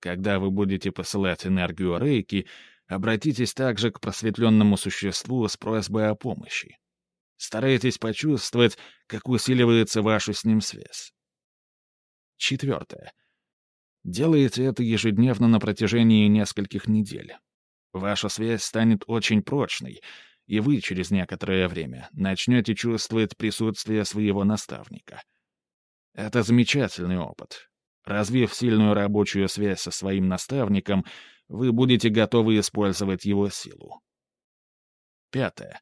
Когда вы будете посылать энергию рейки, обратитесь также к просветленному существу с просьбой о помощи. Старайтесь почувствовать, как усиливается ваша с ним связь. Четвертое. Делайте это ежедневно на протяжении нескольких недель. Ваша связь станет очень прочной, и вы через некоторое время начнете чувствовать присутствие своего наставника. Это замечательный опыт. Развив сильную рабочую связь со своим наставником, вы будете готовы использовать его силу. Пятое.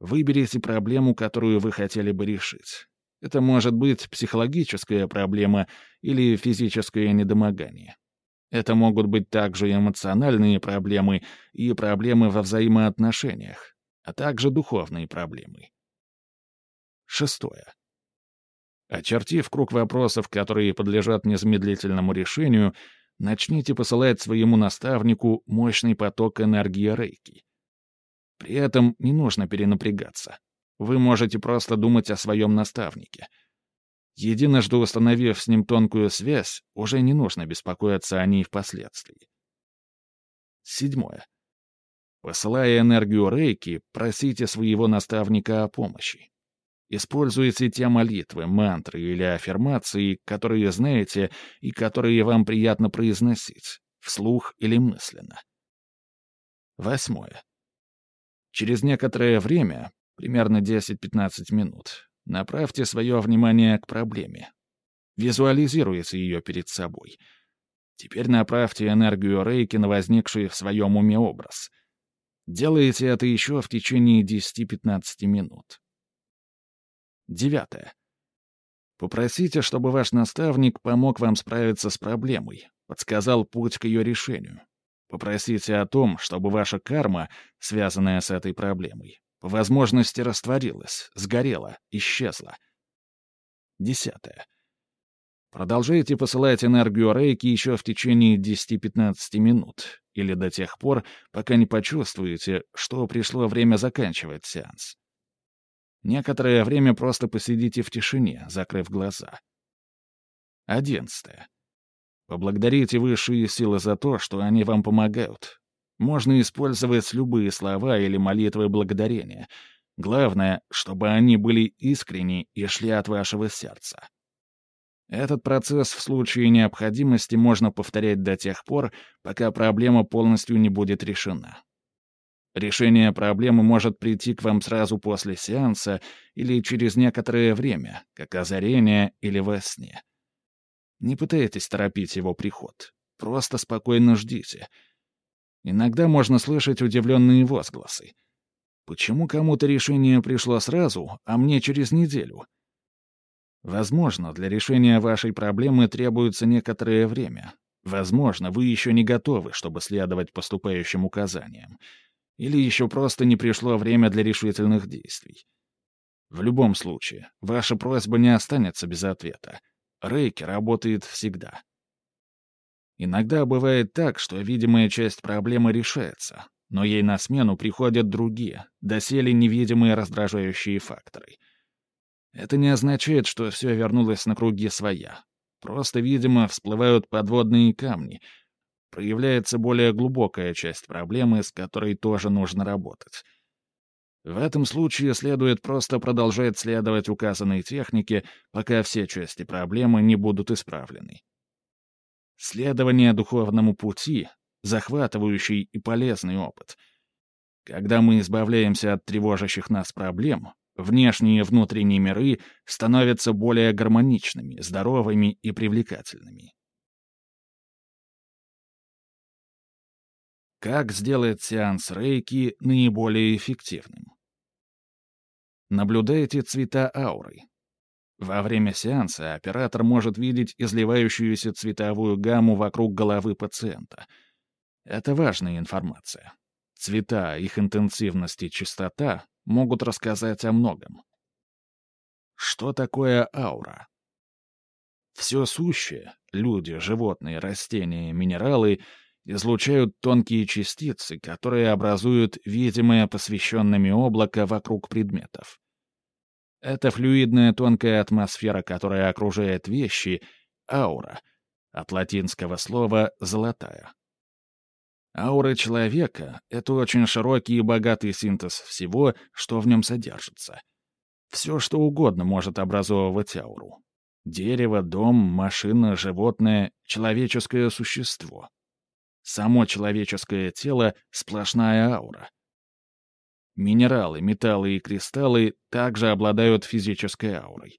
Выберите проблему, которую вы хотели бы решить. Это может быть психологическая проблема или физическое недомогание. Это могут быть также эмоциональные проблемы и проблемы во взаимоотношениях, а также духовные проблемы. Шестое. Очертив круг вопросов, которые подлежат незамедлительному решению, начните посылать своему наставнику мощный поток энергии рейки. При этом не нужно перенапрягаться. Вы можете просто думать о своем наставнике. Единожды установив с ним тонкую связь, уже не нужно беспокоиться о ней впоследствии. Седьмое. Посылая энергию рейки, просите своего наставника о помощи. Используйте те молитвы, мантры или аффирмации, которые знаете и которые вам приятно произносить, вслух или мысленно. Восьмое. Через некоторое время примерно 10-15 минут. Направьте свое внимание к проблеме. Визуализируйте ее перед собой. Теперь направьте энергию Рейки на возникший в своем уме образ. Делайте это еще в течение 10-15 минут. Девятое. Попросите, чтобы ваш наставник помог вам справиться с проблемой, подсказал путь к ее решению. Попросите о том, чтобы ваша карма, связанная с этой проблемой, по возможности растворилась, сгорела, исчезла. Десятое. Продолжайте посылать энергию рейки еще в течение 10-15 минут, или до тех пор, пока не почувствуете, что пришло время заканчивать сеанс. Некоторое время просто посидите в тишине, закрыв глаза. Одиннадцатое. Поблагодарите высшие силы за то, что они вам помогают. Можно использовать любые слова или молитвы благодарения. Главное, чтобы они были искренни и шли от вашего сердца. Этот процесс в случае необходимости можно повторять до тех пор, пока проблема полностью не будет решена. Решение проблемы может прийти к вам сразу после сеанса или через некоторое время, как озарение или во сне. Не пытайтесь торопить его приход. Просто спокойно ждите. Иногда можно слышать удивленные возгласы. Почему кому-то решение пришло сразу, а мне через неделю? Возможно, для решения вашей проблемы требуется некоторое время. Возможно, вы еще не готовы, чтобы следовать поступающим указаниям. Или еще просто не пришло время для решительных действий. В любом случае, ваша просьба не останется без ответа. Рейки работает всегда. Иногда бывает так, что видимая часть проблемы решается, но ей на смену приходят другие, доселе невидимые раздражающие факторы. Это не означает, что все вернулось на круги своя. Просто, видимо, всплывают подводные камни. Проявляется более глубокая часть проблемы, с которой тоже нужно работать. В этом случае следует просто продолжать следовать указанной технике, пока все части проблемы не будут исправлены. Следование духовному пути — захватывающий и полезный опыт. Когда мы избавляемся от тревожащих нас проблем, внешние и внутренние миры становятся более гармоничными, здоровыми и привлекательными. Как сделать сеанс рейки наиболее эффективным? Наблюдайте цвета ауры. Во время сеанса оператор может видеть изливающуюся цветовую гамму вокруг головы пациента. Это важная информация. Цвета, их интенсивность и частота могут рассказать о многом. Что такое аура? Все сущее — люди, животные, растения, минералы — излучают тонкие частицы, которые образуют видимое посвященными облако вокруг предметов. Это флюидная тонкая атмосфера, которая окружает вещи, аура, от латинского слова «золотая». Аура человека — это очень широкий и богатый синтез всего, что в нем содержится. Все, что угодно может образовывать ауру. Дерево, дом, машина, животное, человеческое существо. Само человеческое тело — сплошная аура. Минералы, металлы и кристаллы также обладают физической аурой.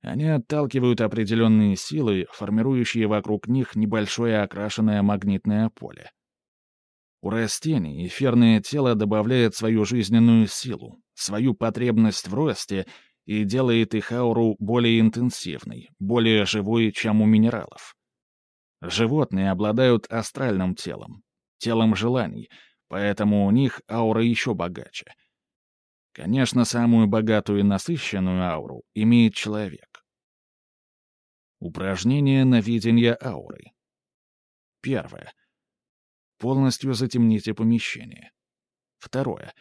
Они отталкивают определенные силы, формирующие вокруг них небольшое окрашенное магнитное поле. У растений эфирное тело добавляет свою жизненную силу, свою потребность в росте и делает их ауру более интенсивной, более живой, чем у минералов. Животные обладают астральным телом, телом желаний, поэтому у них аура еще богаче. Конечно, самую богатую и насыщенную ауру имеет человек. Упражнение на видение ауры. Первое. Полностью затемните помещение. Второе.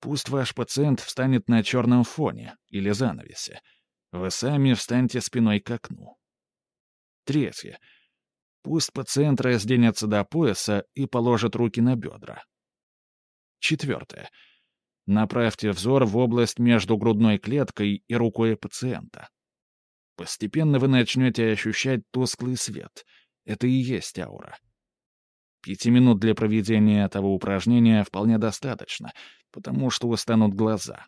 Пусть ваш пациент встанет на черном фоне или занавесе. Вы сами встаньте спиной к окну. Третье. Пусть пациент разденется до пояса и положит руки на бедра. Четвертое. Направьте взор в область между грудной клеткой и рукой пациента. Постепенно вы начнете ощущать тусклый свет. Это и есть аура. Пяти минут для проведения этого упражнения вполне достаточно, потому что устанут глаза.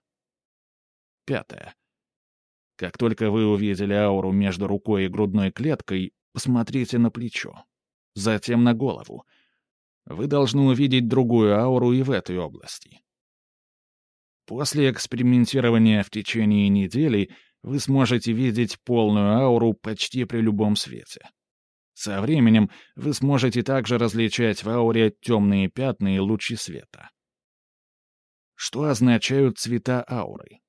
Пятое. Как только вы увидели ауру между рукой и грудной клеткой, посмотрите на плечо. Затем на голову. Вы должны увидеть другую ауру и в этой области. После экспериментирования в течение недели вы сможете видеть полную ауру почти при любом свете. Со временем вы сможете также различать в ауре темные пятна и лучи света. Что означают цвета ауры?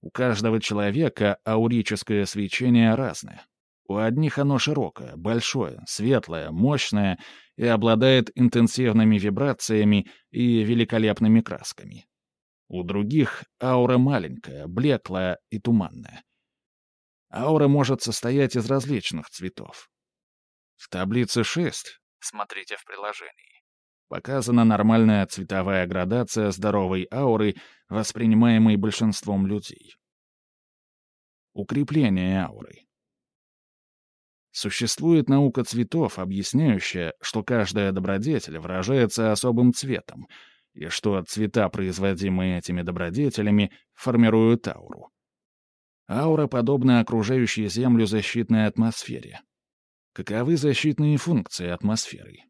У каждого человека аурическое свечение разное. У одних оно широкое, большое, светлое, мощное и обладает интенсивными вибрациями и великолепными красками. У других аура маленькая, блеклая и туманная. Аура может состоять из различных цветов. В таблице 6, смотрите в приложении, показана нормальная цветовая градация здоровой ауры, воспринимаемой большинством людей. Укрепление ауры. Существует наука цветов, объясняющая, что каждая добродетель выражается особым цветом, и что цвета, производимые этими добродетелями, формируют ауру. Аура подобна окружающей Землю защитной атмосфере. Каковы защитные функции атмосферы?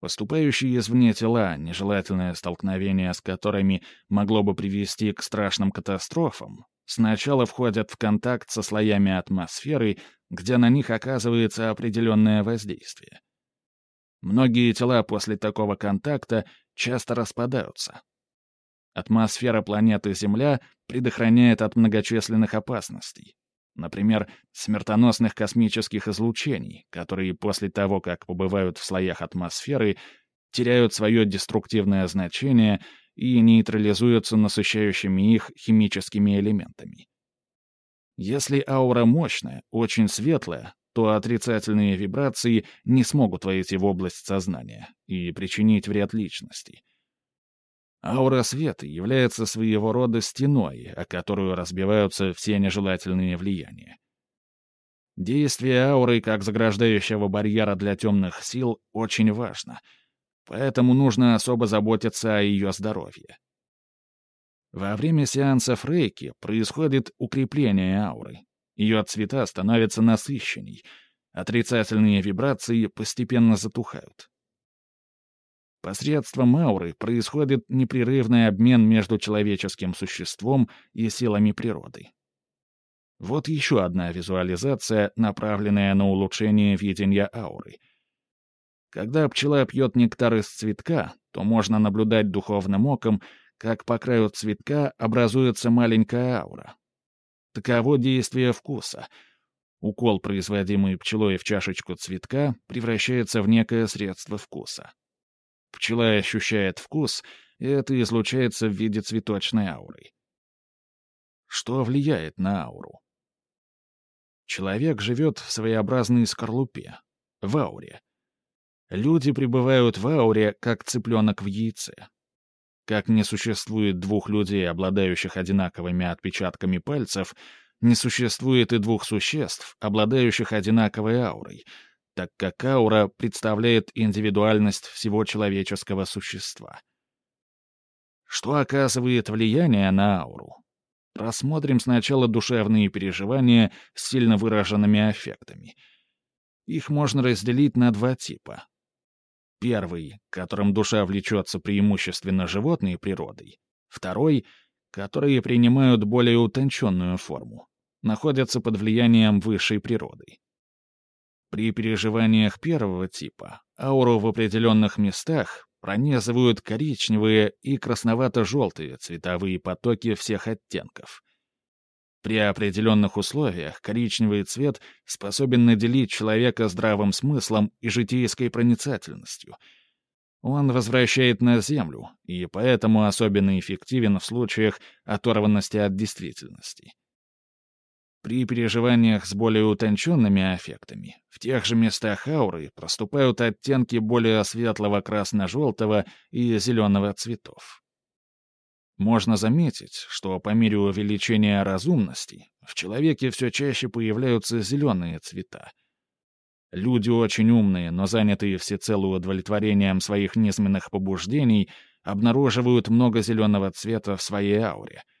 Поступающие извне тела, нежелательное столкновение с которыми могло бы привести к страшным катастрофам, сначала входят в контакт со слоями атмосферы, где на них оказывается определенное воздействие. Многие тела после такого контакта часто распадаются. Атмосфера планеты Земля предохраняет от многочисленных опасностей. Например, смертоносных космических излучений, которые после того, как побывают в слоях атмосферы, теряют свое деструктивное значение и нейтрализуются насыщающими их химическими элементами. Если аура мощная, очень светлая, то отрицательные вибрации не смогут войти в область сознания и причинить вред личности. Аура света является своего рода стеной, о которую разбиваются все нежелательные влияния. Действие ауры как заграждающего барьера для темных сил очень важно, поэтому нужно особо заботиться о ее здоровье. Во время сеансов рейки происходит укрепление ауры. Ее цвета становятся насыщенней, отрицательные вибрации постепенно затухают. Посредством ауры происходит непрерывный обмен между человеческим существом и силами природы. Вот еще одна визуализация, направленная на улучшение видения ауры. Когда пчела пьет нектар из цветка, то можно наблюдать духовным оком, как по краю цветка образуется маленькая аура. Таково действие вкуса. Укол, производимый пчелой в чашечку цветка, превращается в некое средство вкуса. Пчела ощущает вкус, и это излучается в виде цветочной ауры. Что влияет на ауру? Человек живет в своеобразной скорлупе, в ауре. Люди пребывают в ауре, как цыпленок в яйце. Как не существует двух людей, обладающих одинаковыми отпечатками пальцев, не существует и двух существ, обладающих одинаковой аурой — так как аура представляет индивидуальность всего человеческого существа. Что оказывает влияние на ауру? Рассмотрим сначала душевные переживания с сильно выраженными аффектами. Их можно разделить на два типа. Первый, которым душа влечется преимущественно животной природой. Второй, которые принимают более утонченную форму, находятся под влиянием высшей природы. При переживаниях первого типа ауру в определенных местах пронизывают коричневые и красновато-желтые цветовые потоки всех оттенков. При определенных условиях коричневый цвет способен наделить человека здравым смыслом и житейской проницательностью. Он возвращает на Землю, и поэтому особенно эффективен в случаях оторванности от действительности. При переживаниях с более утонченными аффектами в тех же местах ауры проступают оттенки более светлого красно-желтого и зеленого цветов. Можно заметить, что по мере увеличения разумности в человеке все чаще появляются зеленые цвета. Люди очень умные, но занятые всецело удовлетворением своих низменных побуждений, обнаруживают много зеленого цвета в своей ауре —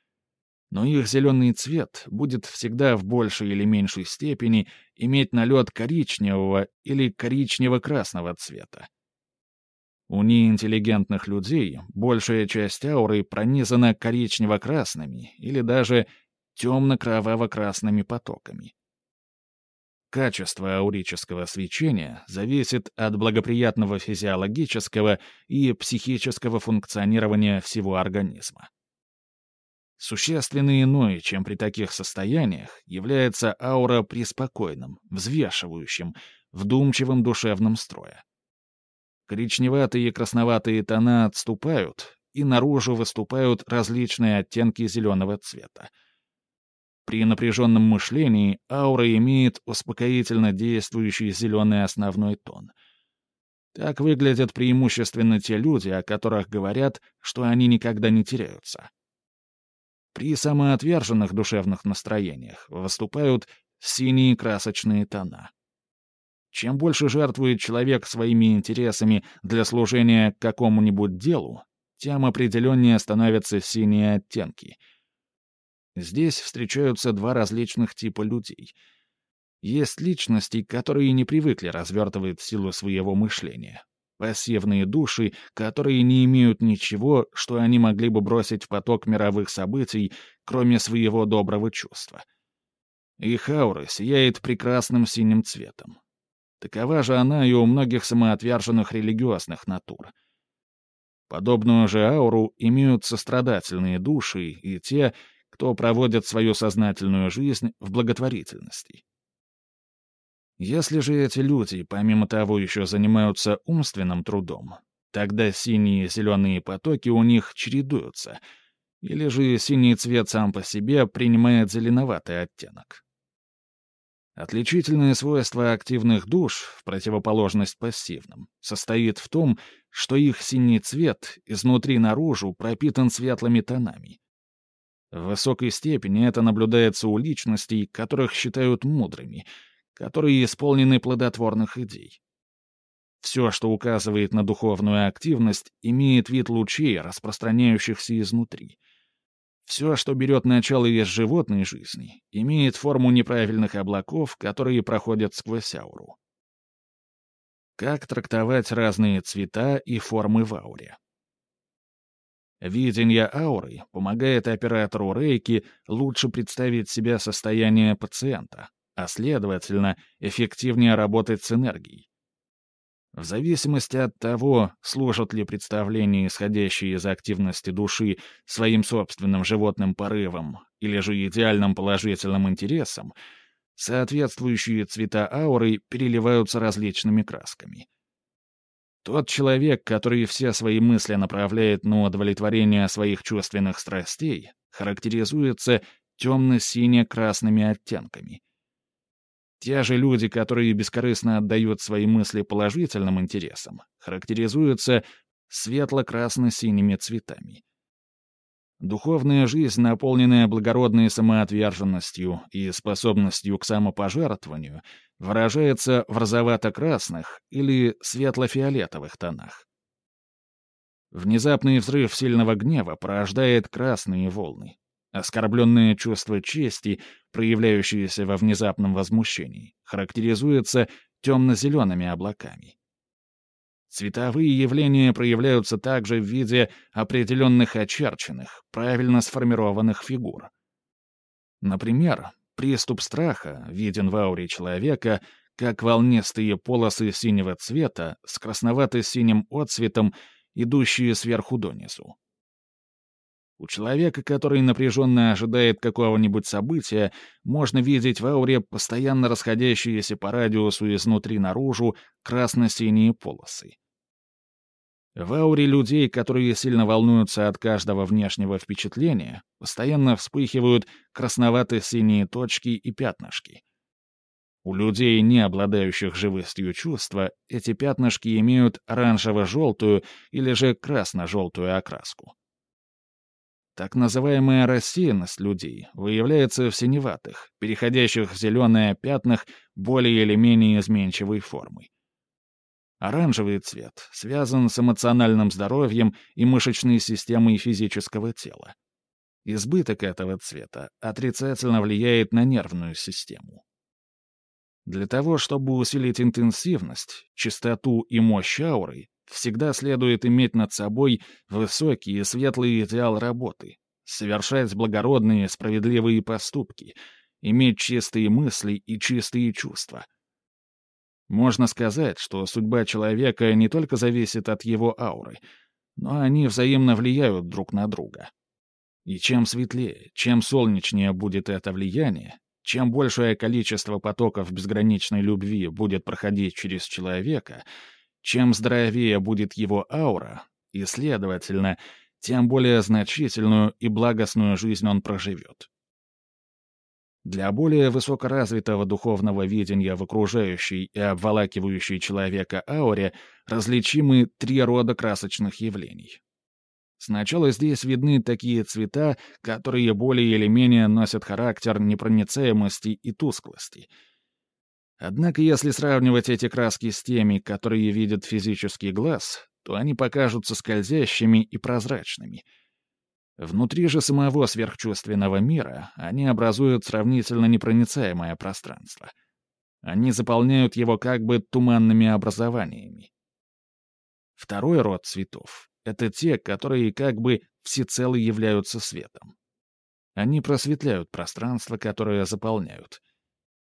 но их зеленый цвет будет всегда в большей или меньшей степени иметь налет коричневого или коричнево-красного цвета. У неинтеллигентных людей большая часть ауры пронизана коричнево-красными или даже темно-кроваво-красными потоками. Качество аурического свечения зависит от благоприятного физиологического и психического функционирования всего организма. Существенно иной, чем при таких состояниях, является аура при спокойном, взвешивающем, вдумчивом душевном строе. Коричневатые и красноватые тона отступают, и наружу выступают различные оттенки зеленого цвета. При напряженном мышлении аура имеет успокоительно действующий зеленый основной тон. Так выглядят преимущественно те люди, о которых говорят, что они никогда не теряются. При самоотверженных душевных настроениях выступают синие красочные тона. Чем больше жертвует человек своими интересами для служения какому-нибудь делу, тем определеннее становятся синие оттенки. Здесь встречаются два различных типа людей. Есть личности, которые не привыкли развертывать силу своего мышления, пассивные души, которые не имеют ничего, что они могли бы бросить в поток мировых событий, кроме своего доброго чувства. Их аура сияет прекрасным синим цветом. Такова же она и у многих самоотверженных религиозных натур. Подобную же ауру имеют сострадательные души и те, кто проводит свою сознательную жизнь в благотворительности. Если же эти люди, помимо того, еще занимаются умственным трудом, тогда синие и зеленые потоки у них чередуются, или же синий цвет сам по себе принимает зеленоватый оттенок. Отличительное свойство активных душ, в противоположность пассивным, состоит в том, что их синий цвет изнутри наружу пропитан светлыми тонами. В высокой степени это наблюдается у личностей, которых считают мудрыми — которые исполнены плодотворных идей. Все, что указывает на духовную активность, имеет вид лучей, распространяющихся изнутри. Все, что берет начало из животной жизни, имеет форму неправильных облаков, которые проходят сквозь ауру. Как трактовать разные цвета и формы в ауре? Видение ауры помогает оператору рейки лучше представить себе состояние пациента, а следовательно, эффективнее работать с энергией. В зависимости от того, служат ли представления, исходящие из активности души, своим собственным животным порывом или же идеальным положительным интересом, соответствующие цвета ауры переливаются различными красками. Тот человек, который все свои мысли направляет на удовлетворение своих чувственных страстей, характеризуется темно-сине-красными оттенками — те же люди, которые бескорыстно отдают свои мысли положительным интересам, характеризуются светло-красно-синими цветами. Духовная жизнь, наполненная благородной самоотверженностью и способностью к самопожертвованию, выражается в розовато-красных или светло-фиолетовых тонах. Внезапный взрыв сильного гнева порождает красные волны. Оскорбленное чувство чести, проявляющееся во внезапном возмущении, характеризуется темно-зелеными облаками. Цветовые явления проявляются также в виде определенных очерченных, правильно сформированных фигур. Например, приступ страха виден в ауре человека как волнистые полосы синего цвета с красновато-синим отцветом, идущие сверху донизу. У человека, который напряженно ожидает какого-нибудь события, можно видеть в ауре постоянно расходящиеся по радиусу изнутри наружу красно-синие полосы. В ауре людей, которые сильно волнуются от каждого внешнего впечатления, постоянно вспыхивают красновато-синие точки и пятнышки. У людей, не обладающих живостью чувства, эти пятнышки имеют оранжево-желтую или же красно-желтую окраску. Так называемая рассеянность людей выявляется в синеватых, переходящих в зеленые пятнах более или менее изменчивой формы. Оранжевый цвет связан с эмоциональным здоровьем и мышечной системой физического тела. Избыток этого цвета отрицательно влияет на нервную систему. Для того, чтобы усилить интенсивность, частоту и мощь ауры, всегда следует иметь над собой высокий и светлый идеал работы, совершать благородные справедливые поступки, иметь чистые мысли и чистые чувства. Можно сказать, что судьба человека не только зависит от его ауры, но они взаимно влияют друг на друга. И чем светлее, чем солнечнее будет это влияние, чем большее количество потоков безграничной любви будет проходить через человека, чем здоровее будет его аура, и, следовательно, тем более значительную и благостную жизнь он проживет. Для более высокоразвитого духовного видения в окружающей и обволакивающей человека ауре различимы три рода красочных явлений. Сначала здесь видны такие цвета, которые более или менее носят характер непроницаемости и тусклости. Однако если сравнивать эти краски с теми, которые видит физический глаз, то они покажутся скользящими и прозрачными. Внутри же самого сверхчувственного мира они образуют сравнительно непроницаемое пространство. Они заполняют его как бы туманными образованиями. Второй род цветов это те, которые как бы всецело являются светом. Они просветляют пространство, которое заполняют.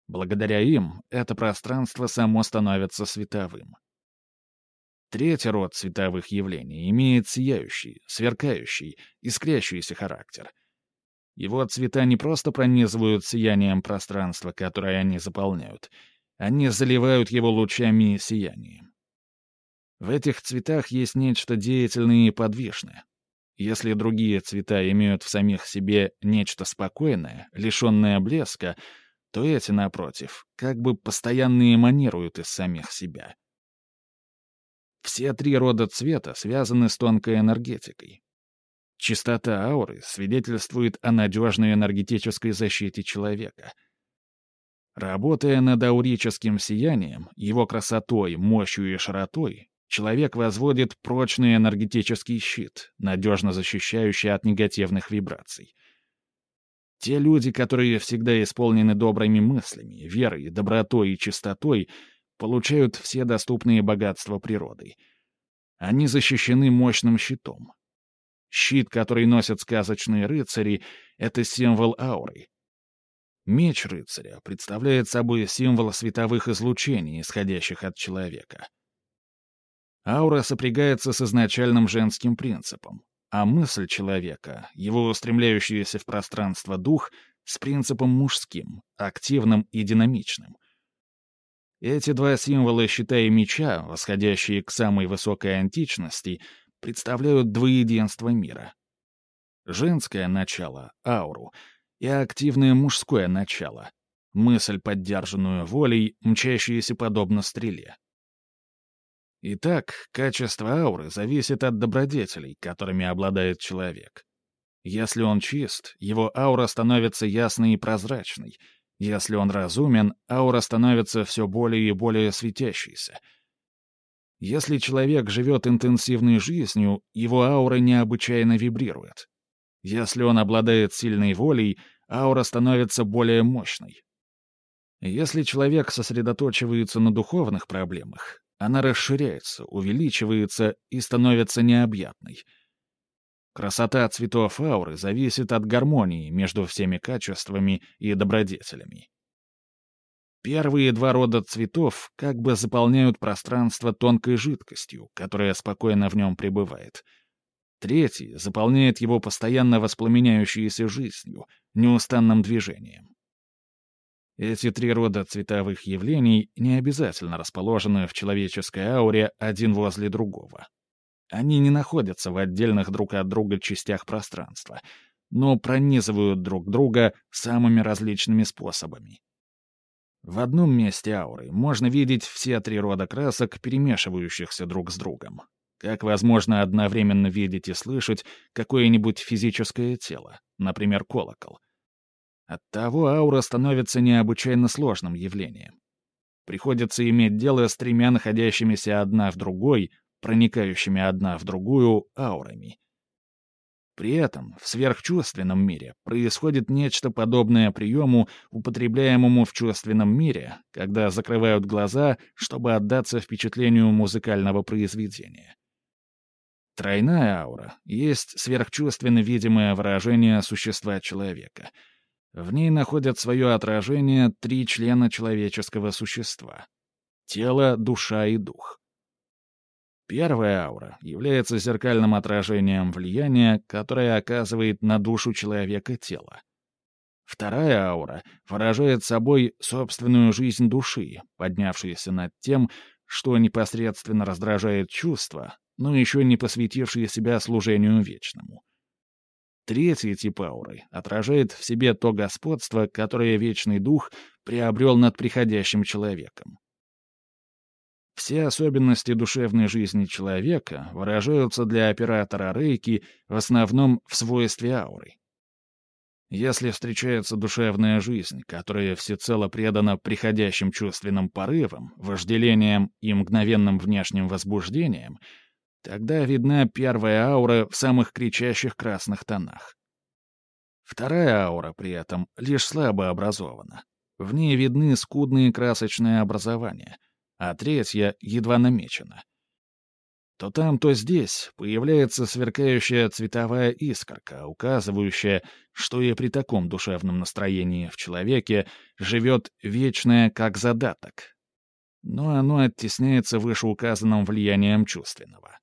Благодаря им это пространство само становится световым. Третий род световых явлений имеет сияющий, сверкающий, искрящийся характер. Его цвета не просто пронизывают сиянием пространства, которое они заполняют, они заливают его лучами и сиянием. В этих цветах есть нечто деятельное и подвижное. Если другие цвета имеют в самих себе нечто спокойное, лишенное блеска, то эти, напротив, как бы постоянно эманируют из самих себя. Все три рода цвета связаны с тонкой энергетикой. Чистота ауры свидетельствует о надежной энергетической защите человека. Работая над аурическим сиянием, его красотой, мощью и широтой, Человек возводит прочный энергетический щит, надежно защищающий от негативных вибраций. Те люди, которые всегда исполнены добрыми мыслями, верой, добротой и чистотой, получают все доступные богатства природы. Они защищены мощным щитом. Щит, который носят сказочные рыцари, — это символ ауры. Меч рыцаря представляет собой символ световых излучений, исходящих от человека. Аура сопрягается с изначальным женским принципом, а мысль человека, его устремляющийся в пространство дух, с принципом мужским, активным и динамичным. Эти два символа щита и меча, восходящие к самой высокой античности, представляют двоединство мира. Женское начало — ауру, и активное мужское начало — мысль, поддержанную волей, мчащаяся подобно стреле. Итак, качество ауры зависит от добродетелей, которыми обладает человек. Если он чист, его аура становится ясной и прозрачной. Если он разумен, аура становится все более и более светящейся. Если человек живет интенсивной жизнью, его аура необычайно вибрирует. Если он обладает сильной волей, аура становится более мощной. Если человек сосредоточивается на духовных проблемах, она расширяется, увеличивается и становится необъятной. Красота цветов ауры зависит от гармонии между всеми качествами и добродетелями. Первые два рода цветов как бы заполняют пространство тонкой жидкостью, которая спокойно в нем пребывает. Третий заполняет его постоянно воспламеняющейся жизнью, неустанным движением. Эти три рода цветовых явлений не обязательно расположены в человеческой ауре один возле другого. Они не находятся в отдельных друг от друга частях пространства, но пронизывают друг друга самыми различными способами. В одном месте ауры можно видеть все три рода красок, перемешивающихся друг с другом. Как возможно одновременно видеть и слышать какое-нибудь физическое тело, например, колокол — Оттого аура становится необычайно сложным явлением. Приходится иметь дело с тремя находящимися одна в другой, проникающими одна в другую аурами. При этом в сверхчувственном мире происходит нечто подобное приему, употребляемому в чувственном мире, когда закрывают глаза, чтобы отдаться впечатлению музыкального произведения. Тройная аура есть сверхчувственно видимое выражение существа человека. В ней находят свое отражение три члена человеческого существа — тело, душа и дух. Первая аура является зеркальным отражением влияния, которое оказывает на душу человека тело. Вторая аура выражает собой собственную жизнь души, поднявшейся над тем, что непосредственно раздражает чувства, но еще не посвятившие себя служению вечному. Третий тип ауры отражает в себе то господство, которое Вечный Дух приобрел над приходящим человеком. Все особенности душевной жизни человека выражаются для оператора рейки в основном в свойстве ауры. Если встречается душевная жизнь, которая всецело предана приходящим чувственным порывам, вожделениям и мгновенным внешним возбуждениям, тогда видна первая аура в самых кричащих красных тонах. Вторая аура при этом лишь слабо образована. В ней видны скудные красочные образования — а третья едва намечена. То там, то здесь появляется сверкающая цветовая искорка, указывающая, что и при таком душевном настроении в человеке живет вечное как задаток. Но оно оттесняется вышеуказанным влиянием чувственного.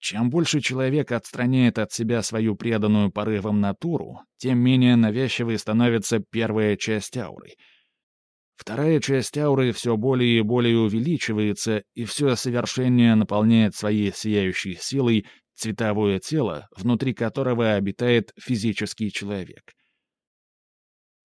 Чем больше человек отстраняет от себя свою преданную порывом натуру, тем менее навязчивой становится первая часть ауры — Вторая часть ауры все более и более увеличивается, и все совершеннее наполняет своей сияющей силой цветовое тело, внутри которого обитает физический человек.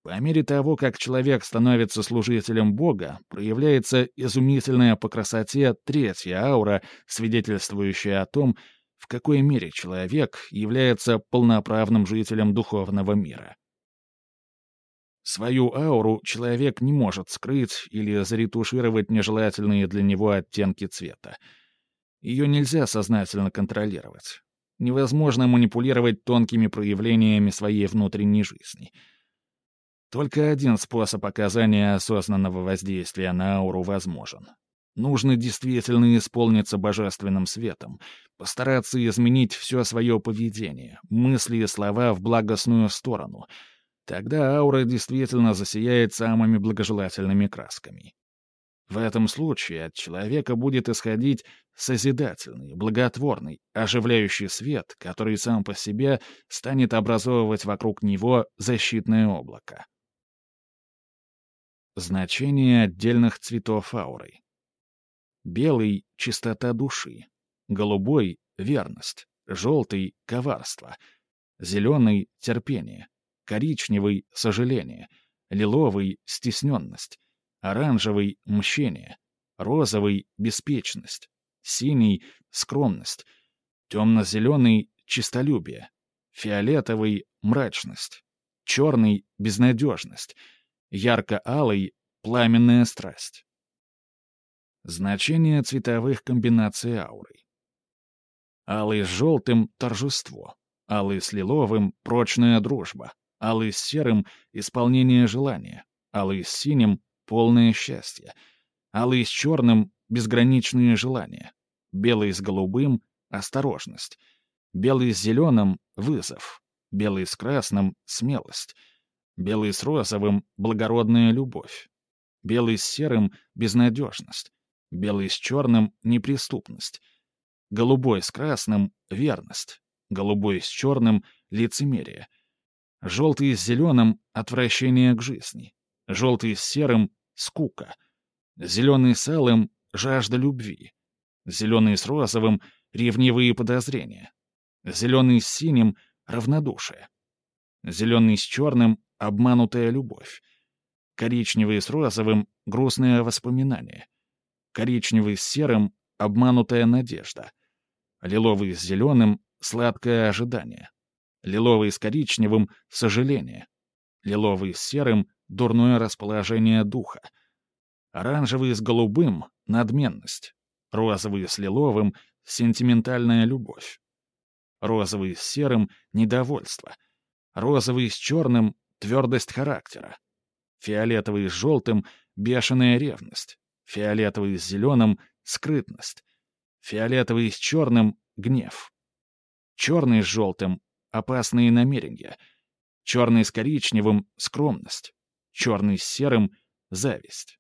По мере того, как человек становится служителем Бога, проявляется изумительная по красоте третья аура, свидетельствующая о том, в какой мере человек является полноправным жителем духовного мира. Свою ауру человек не может скрыть или заретушировать нежелательные для него оттенки цвета. Ее нельзя сознательно контролировать. Невозможно манипулировать тонкими проявлениями своей внутренней жизни. Только один способ оказания осознанного воздействия на ауру возможен. Нужно действительно исполниться божественным светом, постараться изменить все свое поведение, мысли и слова в благостную сторону — Тогда аура действительно засияет самыми благожелательными красками. В этом случае от человека будет исходить созидательный, благотворный, оживляющий свет, который сам по себе станет образовывать вокруг него защитное облако. Значение отдельных цветов ауры. Белый — чистота души, голубой — верность, желтый — коварство, зеленый — терпение, коричневый — сожаление, лиловый — стесненность, оранжевый — мщение, розовый — беспечность, синий — скромность, темно-зеленый — чистолюбие, фиолетовый — мрачность, черный — безнадежность, ярко-алый — пламенная страсть. Значение цветовых комбинаций ауры. Алый с желтым — торжество, алый с лиловым — прочная дружба, алый с серым — исполнение желания, алый с синим — полное счастье, алый с черным — безграничные желания, белый с голубым — осторожность, белый с зеленым — вызов, белый с красным — смелость, белый с розовым — благородная любовь, белый с серым — безнадежность, белый с черным — неприступность, голубой с красным — верность, голубой с черным — лицемерие — Желтый с зеленым — отвращение к жизни. Желтый с серым — скука. Зеленый с алым — жажда любви. Зеленый с розовым — ревнивые подозрения. Зеленый с синим — равнодушие. Зеленый с черным — обманутая любовь. Коричневый с розовым — грустное воспоминание. Коричневый с серым — обманутая надежда. Лиловый с зеленым — сладкое ожидание. Лиловый с коричневым — сожаление. Лиловый с серым — дурное расположение духа. Оранжевый с голубым — надменность. Розовый с лиловым — сентиментальная любовь. розовый с серым — недовольство, розовый с черным — твердость характера, фиолетовый с желтым — бешеная ревность, фиолетовый с зеленым — скрытность, фиолетовый с черным — гнев, черный с желтым — опасные намерения, черный с коричневым — скромность, черный с серым — зависть.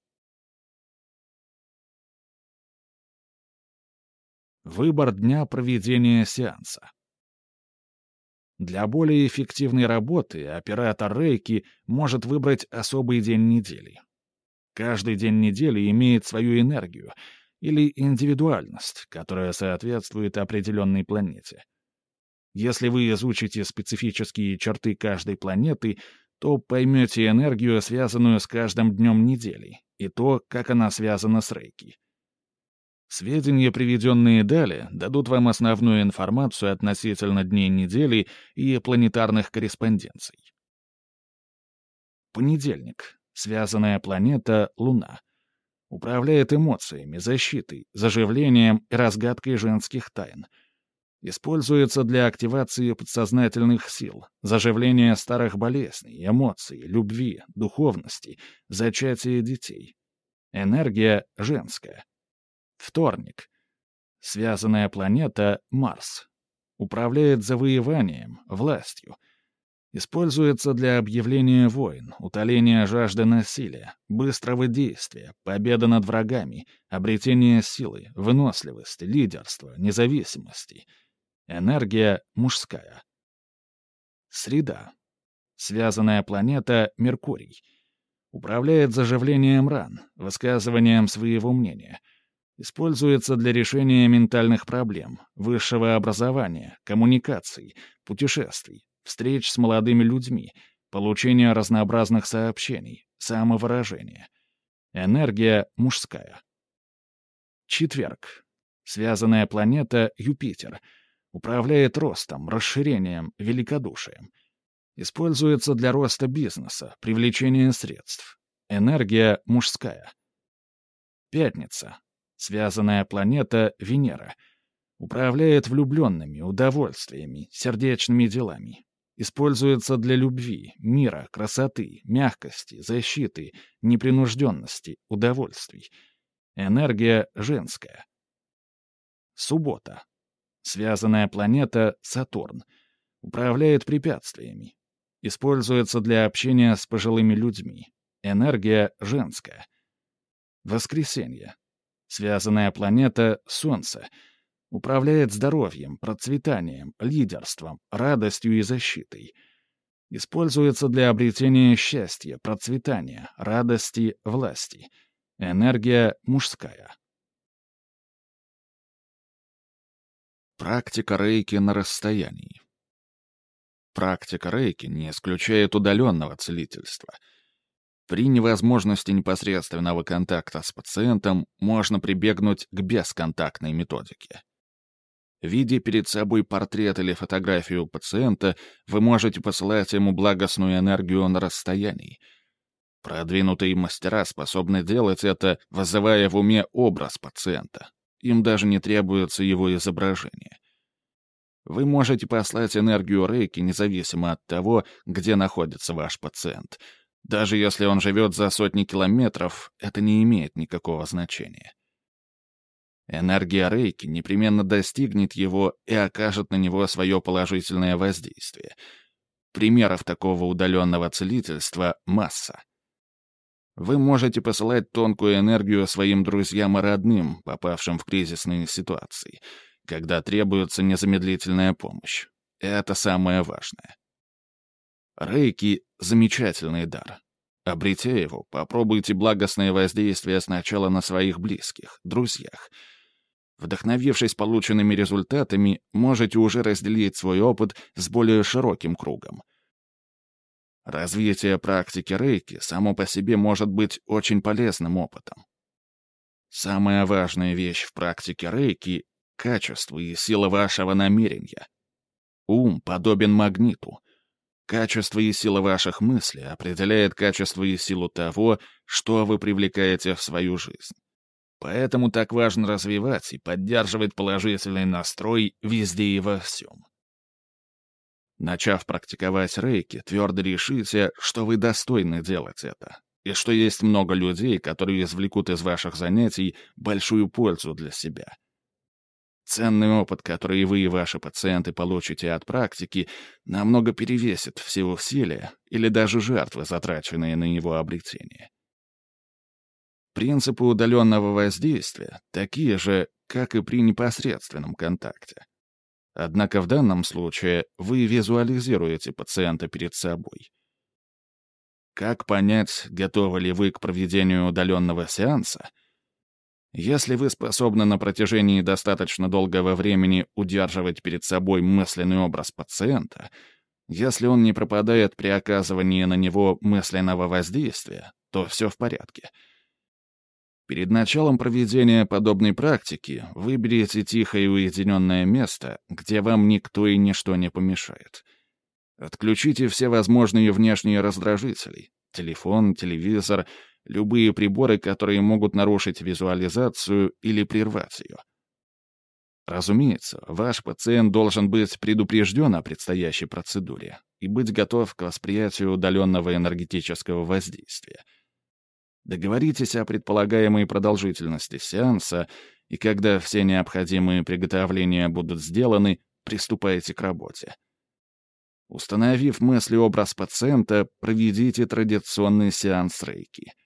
Выбор дня проведения сеанса. Для более эффективной работы оператор рейки может выбрать особый день недели. Каждый день недели имеет свою энергию или индивидуальность, которая соответствует определенной планете. Если вы изучите специфические черты каждой планеты, то поймете энергию, связанную с каждым днем недели, и то, как она связана с рейки. Сведения, приведенные далее, дадут вам основную информацию относительно дней недели и планетарных корреспонденций. Понедельник. Связанная планета — Луна. Управляет эмоциями, защитой, заживлением и разгадкой женских тайн. Используется для активации подсознательных сил, заживления старых болезней, эмоций, любви, духовности, зачатия детей. Энергия женская. Вторник. Связанная планета — Марс. Управляет завоеванием, властью. Используется для объявления войн, утоления жажды насилия, быстрого действия, победы над врагами, обретения силы, выносливости, лидерства, независимости. Энергия мужская. Среда. Связанная планета — Меркурий. Управляет заживлением ран, высказыванием своего мнения — Используется для решения ментальных проблем, высшего образования, коммуникаций, путешествий, встреч с молодыми людьми, получения разнообразных сообщений, самовыражения. Энергия мужская. Четверг. Связанная планета Юпитер. Управляет ростом, расширением, великодушием. Используется для роста бизнеса, привлечения средств. Энергия мужская. Пятница. Связанная планета Венера. Управляет влюбленными, удовольствиями, сердечными делами. Используется для любви, мира, красоты, мягкости, защиты, непринужденности, удовольствий. Энергия женская. Суббота. Связанная планета Сатурн. Управляет препятствиями. Используется для общения с пожилыми людьми. Энергия женская. Воскресенье. Связанная планета — Солнце. Управляет здоровьем, процветанием, лидерством, радостью и защитой. Используется для обретения счастья, процветания, радости, власти. Энергия мужская. Практика рейки на расстоянии. Практика рейки не исключает удаленного целительства — при невозможности непосредственного контакта с пациентом можно прибегнуть к бесконтактной методике. Видя перед собой портрет или фотографию пациента, вы можете посылать ему благостную энергию на расстоянии. Продвинутые мастера способны делать это, вызывая в уме образ пациента. Им даже не требуется его изображение. Вы можете послать энергию рейки независимо от того, где находится ваш пациент — даже если он живет за сотни километров, это не имеет никакого значения. Энергия Рейки непременно достигнет его и окажет на него свое положительное воздействие. Примеров такого удаленного целительства масса. Вы можете посылать тонкую энергию своим друзьям и родным, попавшим в кризисные ситуации, когда требуется незамедлительная помощь. Это самое важное. Рейки — замечательный дар. Обретя его, попробуйте благостное воздействие сначала на своих близких, друзьях. Вдохновившись полученными результатами, можете уже разделить свой опыт с более широким кругом. Развитие практики рейки само по себе может быть очень полезным опытом. Самая важная вещь в практике рейки — качество и сила вашего намерения. Ум подобен магниту. Качество и сила ваших мыслей определяет качество и силу того, что вы привлекаете в свою жизнь. Поэтому так важно развивать и поддерживать положительный настрой везде и во всем. Начав практиковать рейки, твердо решите, что вы достойны делать это, и что есть много людей, которые извлекут из ваших занятий большую пользу для себя. Ценный опыт, который вы и ваши пациенты получите от практики, намного перевесит все усилия или даже жертвы, затраченные на его обретение. Принципы удаленного воздействия такие же, как и при непосредственном контакте. Однако в данном случае вы визуализируете пациента перед собой. Как понять, готовы ли вы к проведению удаленного сеанса — если вы способны на протяжении достаточно долгого времени удерживать перед собой мысленный образ пациента, если он не пропадает при оказывании на него мысленного воздействия, то все в порядке. Перед началом проведения подобной практики выберите тихое и уединенное место, где вам никто и ничто не помешает. Отключите все возможные внешние раздражители — телефон, телевизор — любые приборы, которые могут нарушить визуализацию или прервать ее. Разумеется, ваш пациент должен быть предупрежден о предстоящей процедуре и быть готов к восприятию удаленного энергетического воздействия. Договоритесь о предполагаемой продолжительности сеанса, и когда все необходимые приготовления будут сделаны, приступайте к работе. Установив мыслеобраз пациента, проведите традиционный сеанс рейки —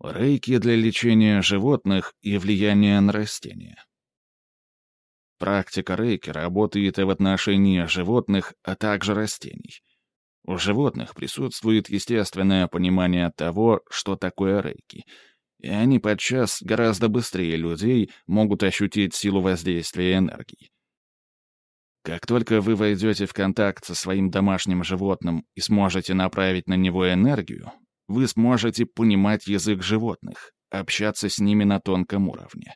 Рейки для лечения животных и влияния на растения. Практика рейки работает и в отношении животных, а также растений. У животных присутствует естественное понимание того, что такое рейки, и они подчас гораздо быстрее людей могут ощутить силу воздействия энергии. Как только вы войдете в контакт со своим домашним животным и сможете направить на него энергию, вы сможете понимать язык животных, общаться с ними на тонком уровне.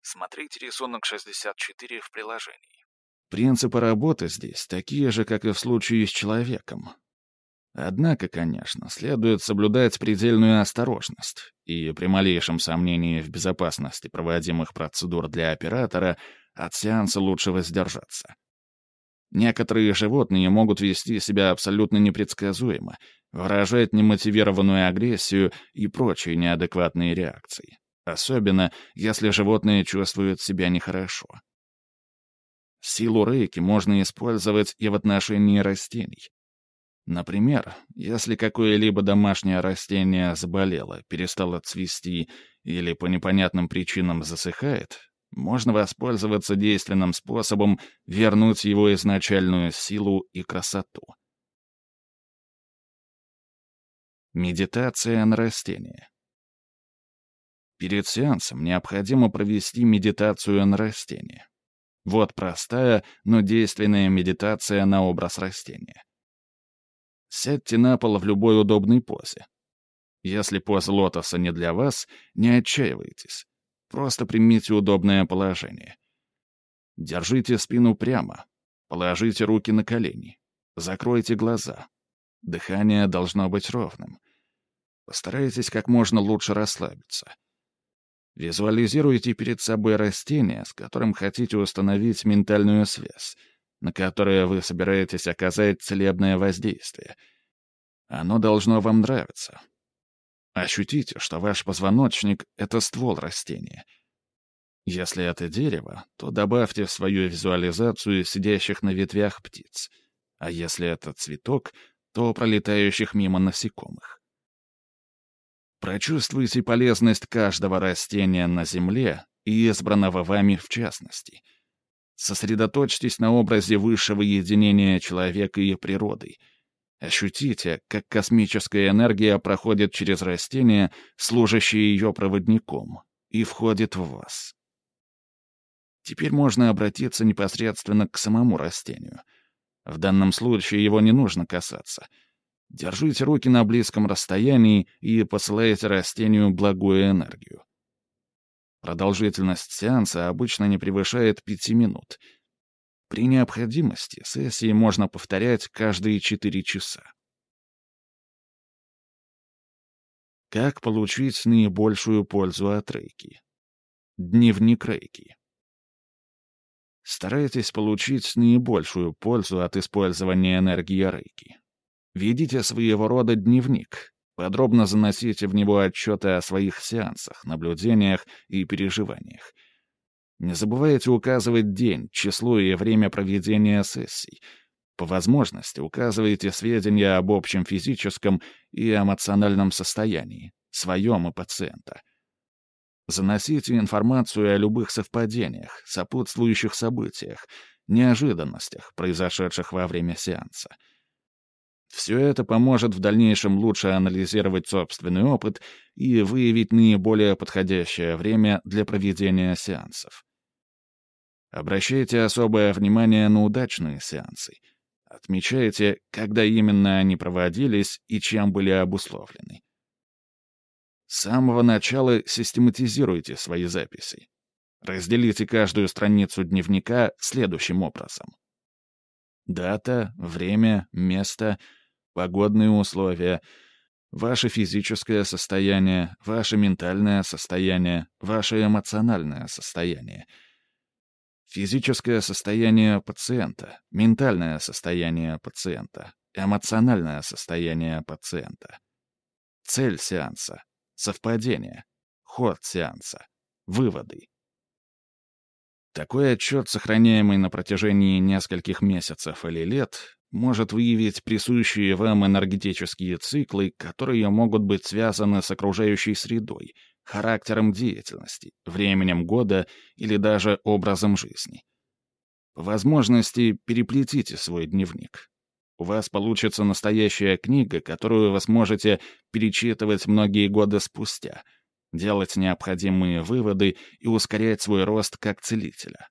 Смотрите рисунок 64 в приложении. Принципы работы здесь такие же, как и в случае с человеком. Однако, конечно, следует соблюдать предельную осторожность, и при малейшем сомнении в безопасности проводимых процедур для оператора от сеанса лучше воздержаться. Некоторые животные могут вести себя абсолютно непредсказуемо, выражать немотивированную агрессию и прочие неадекватные реакции. Особенно, если животные чувствуют себя нехорошо. Силу рейки можно использовать и в отношении растений. Например, если какое-либо домашнее растение заболело, перестало цвести или по непонятным причинам засыхает, можно воспользоваться действенным способом вернуть его изначальную силу и красоту. Медитация на растения. Перед сеансом необходимо провести медитацию на растение. Вот простая, но действенная медитация на образ растения. Сядьте на пол в любой удобной позе. Если поза лотоса не для вас, не отчаивайтесь. Просто примите удобное положение. Держите спину прямо. Положите руки на колени. Закройте глаза. Дыхание должно быть ровным. Постарайтесь как можно лучше расслабиться. Визуализируйте перед собой растение, с которым хотите установить ментальную связь, на которое вы собираетесь оказать целебное воздействие. Оно должно вам нравиться. Ощутите, что ваш позвоночник — это ствол растения. Если это дерево, то добавьте в свою визуализацию сидящих на ветвях птиц. А если это цветок, то пролетающих мимо насекомых. Прочувствуйте полезность каждого растения на Земле и избранного вами в частности. Сосредоточьтесь на образе высшего единения человека и природы. Ощутите, как космическая энергия проходит через растение, служащее ее проводником, и входит в вас. Теперь можно обратиться непосредственно к самому растению. В данном случае его не нужно касаться — Держите руки на близком расстоянии и посылайте растению благую энергию. Продолжительность сеанса обычно не превышает пяти минут. При необходимости сессии можно повторять каждые четыре часа. Как получить наибольшую пользу от рейки? Дневник рейки. Старайтесь получить наибольшую пользу от использования энергии рейки. Ведите своего рода дневник. Подробно заносите в него отчеты о своих сеансах, наблюдениях и переживаниях. Не забывайте указывать день, число и время проведения сессий. По возможности указывайте сведения об общем физическом и эмоциональном состоянии, своем и пациента — Заносите информацию о любых совпадениях, сопутствующих событиях, неожиданностях, произошедших во время сеанса. Все это поможет в дальнейшем лучше анализировать собственный опыт и выявить наиболее подходящее время для проведения сеансов. Обращайте особое внимание на удачные сеансы. Отмечайте, когда именно они проводились и чем были обусловлены. С самого начала систематизируйте свои записи. Разделите каждую страницу дневника следующим образом. Дата, время, место, погодные условия, ваше физическое состояние, ваше ментальное состояние, ваше эмоциональное состояние, физическое состояние пациента, ментальное состояние пациента, эмоциональное состояние пациента, цель сеанса, Совпадение. Ход сеанса. Выводы. Такой отчет, сохраняемый на протяжении нескольких месяцев или лет, может выявить присущие вам энергетические циклы, которые могут быть связаны с окружающей средой, характером деятельности, временем года или даже образом жизни. По возможности переплетите свой дневник. У вас получится настоящая книга, которую вы сможете перечитывать многие годы спустя, делать необходимые выводы и ускорять свой рост как целителя.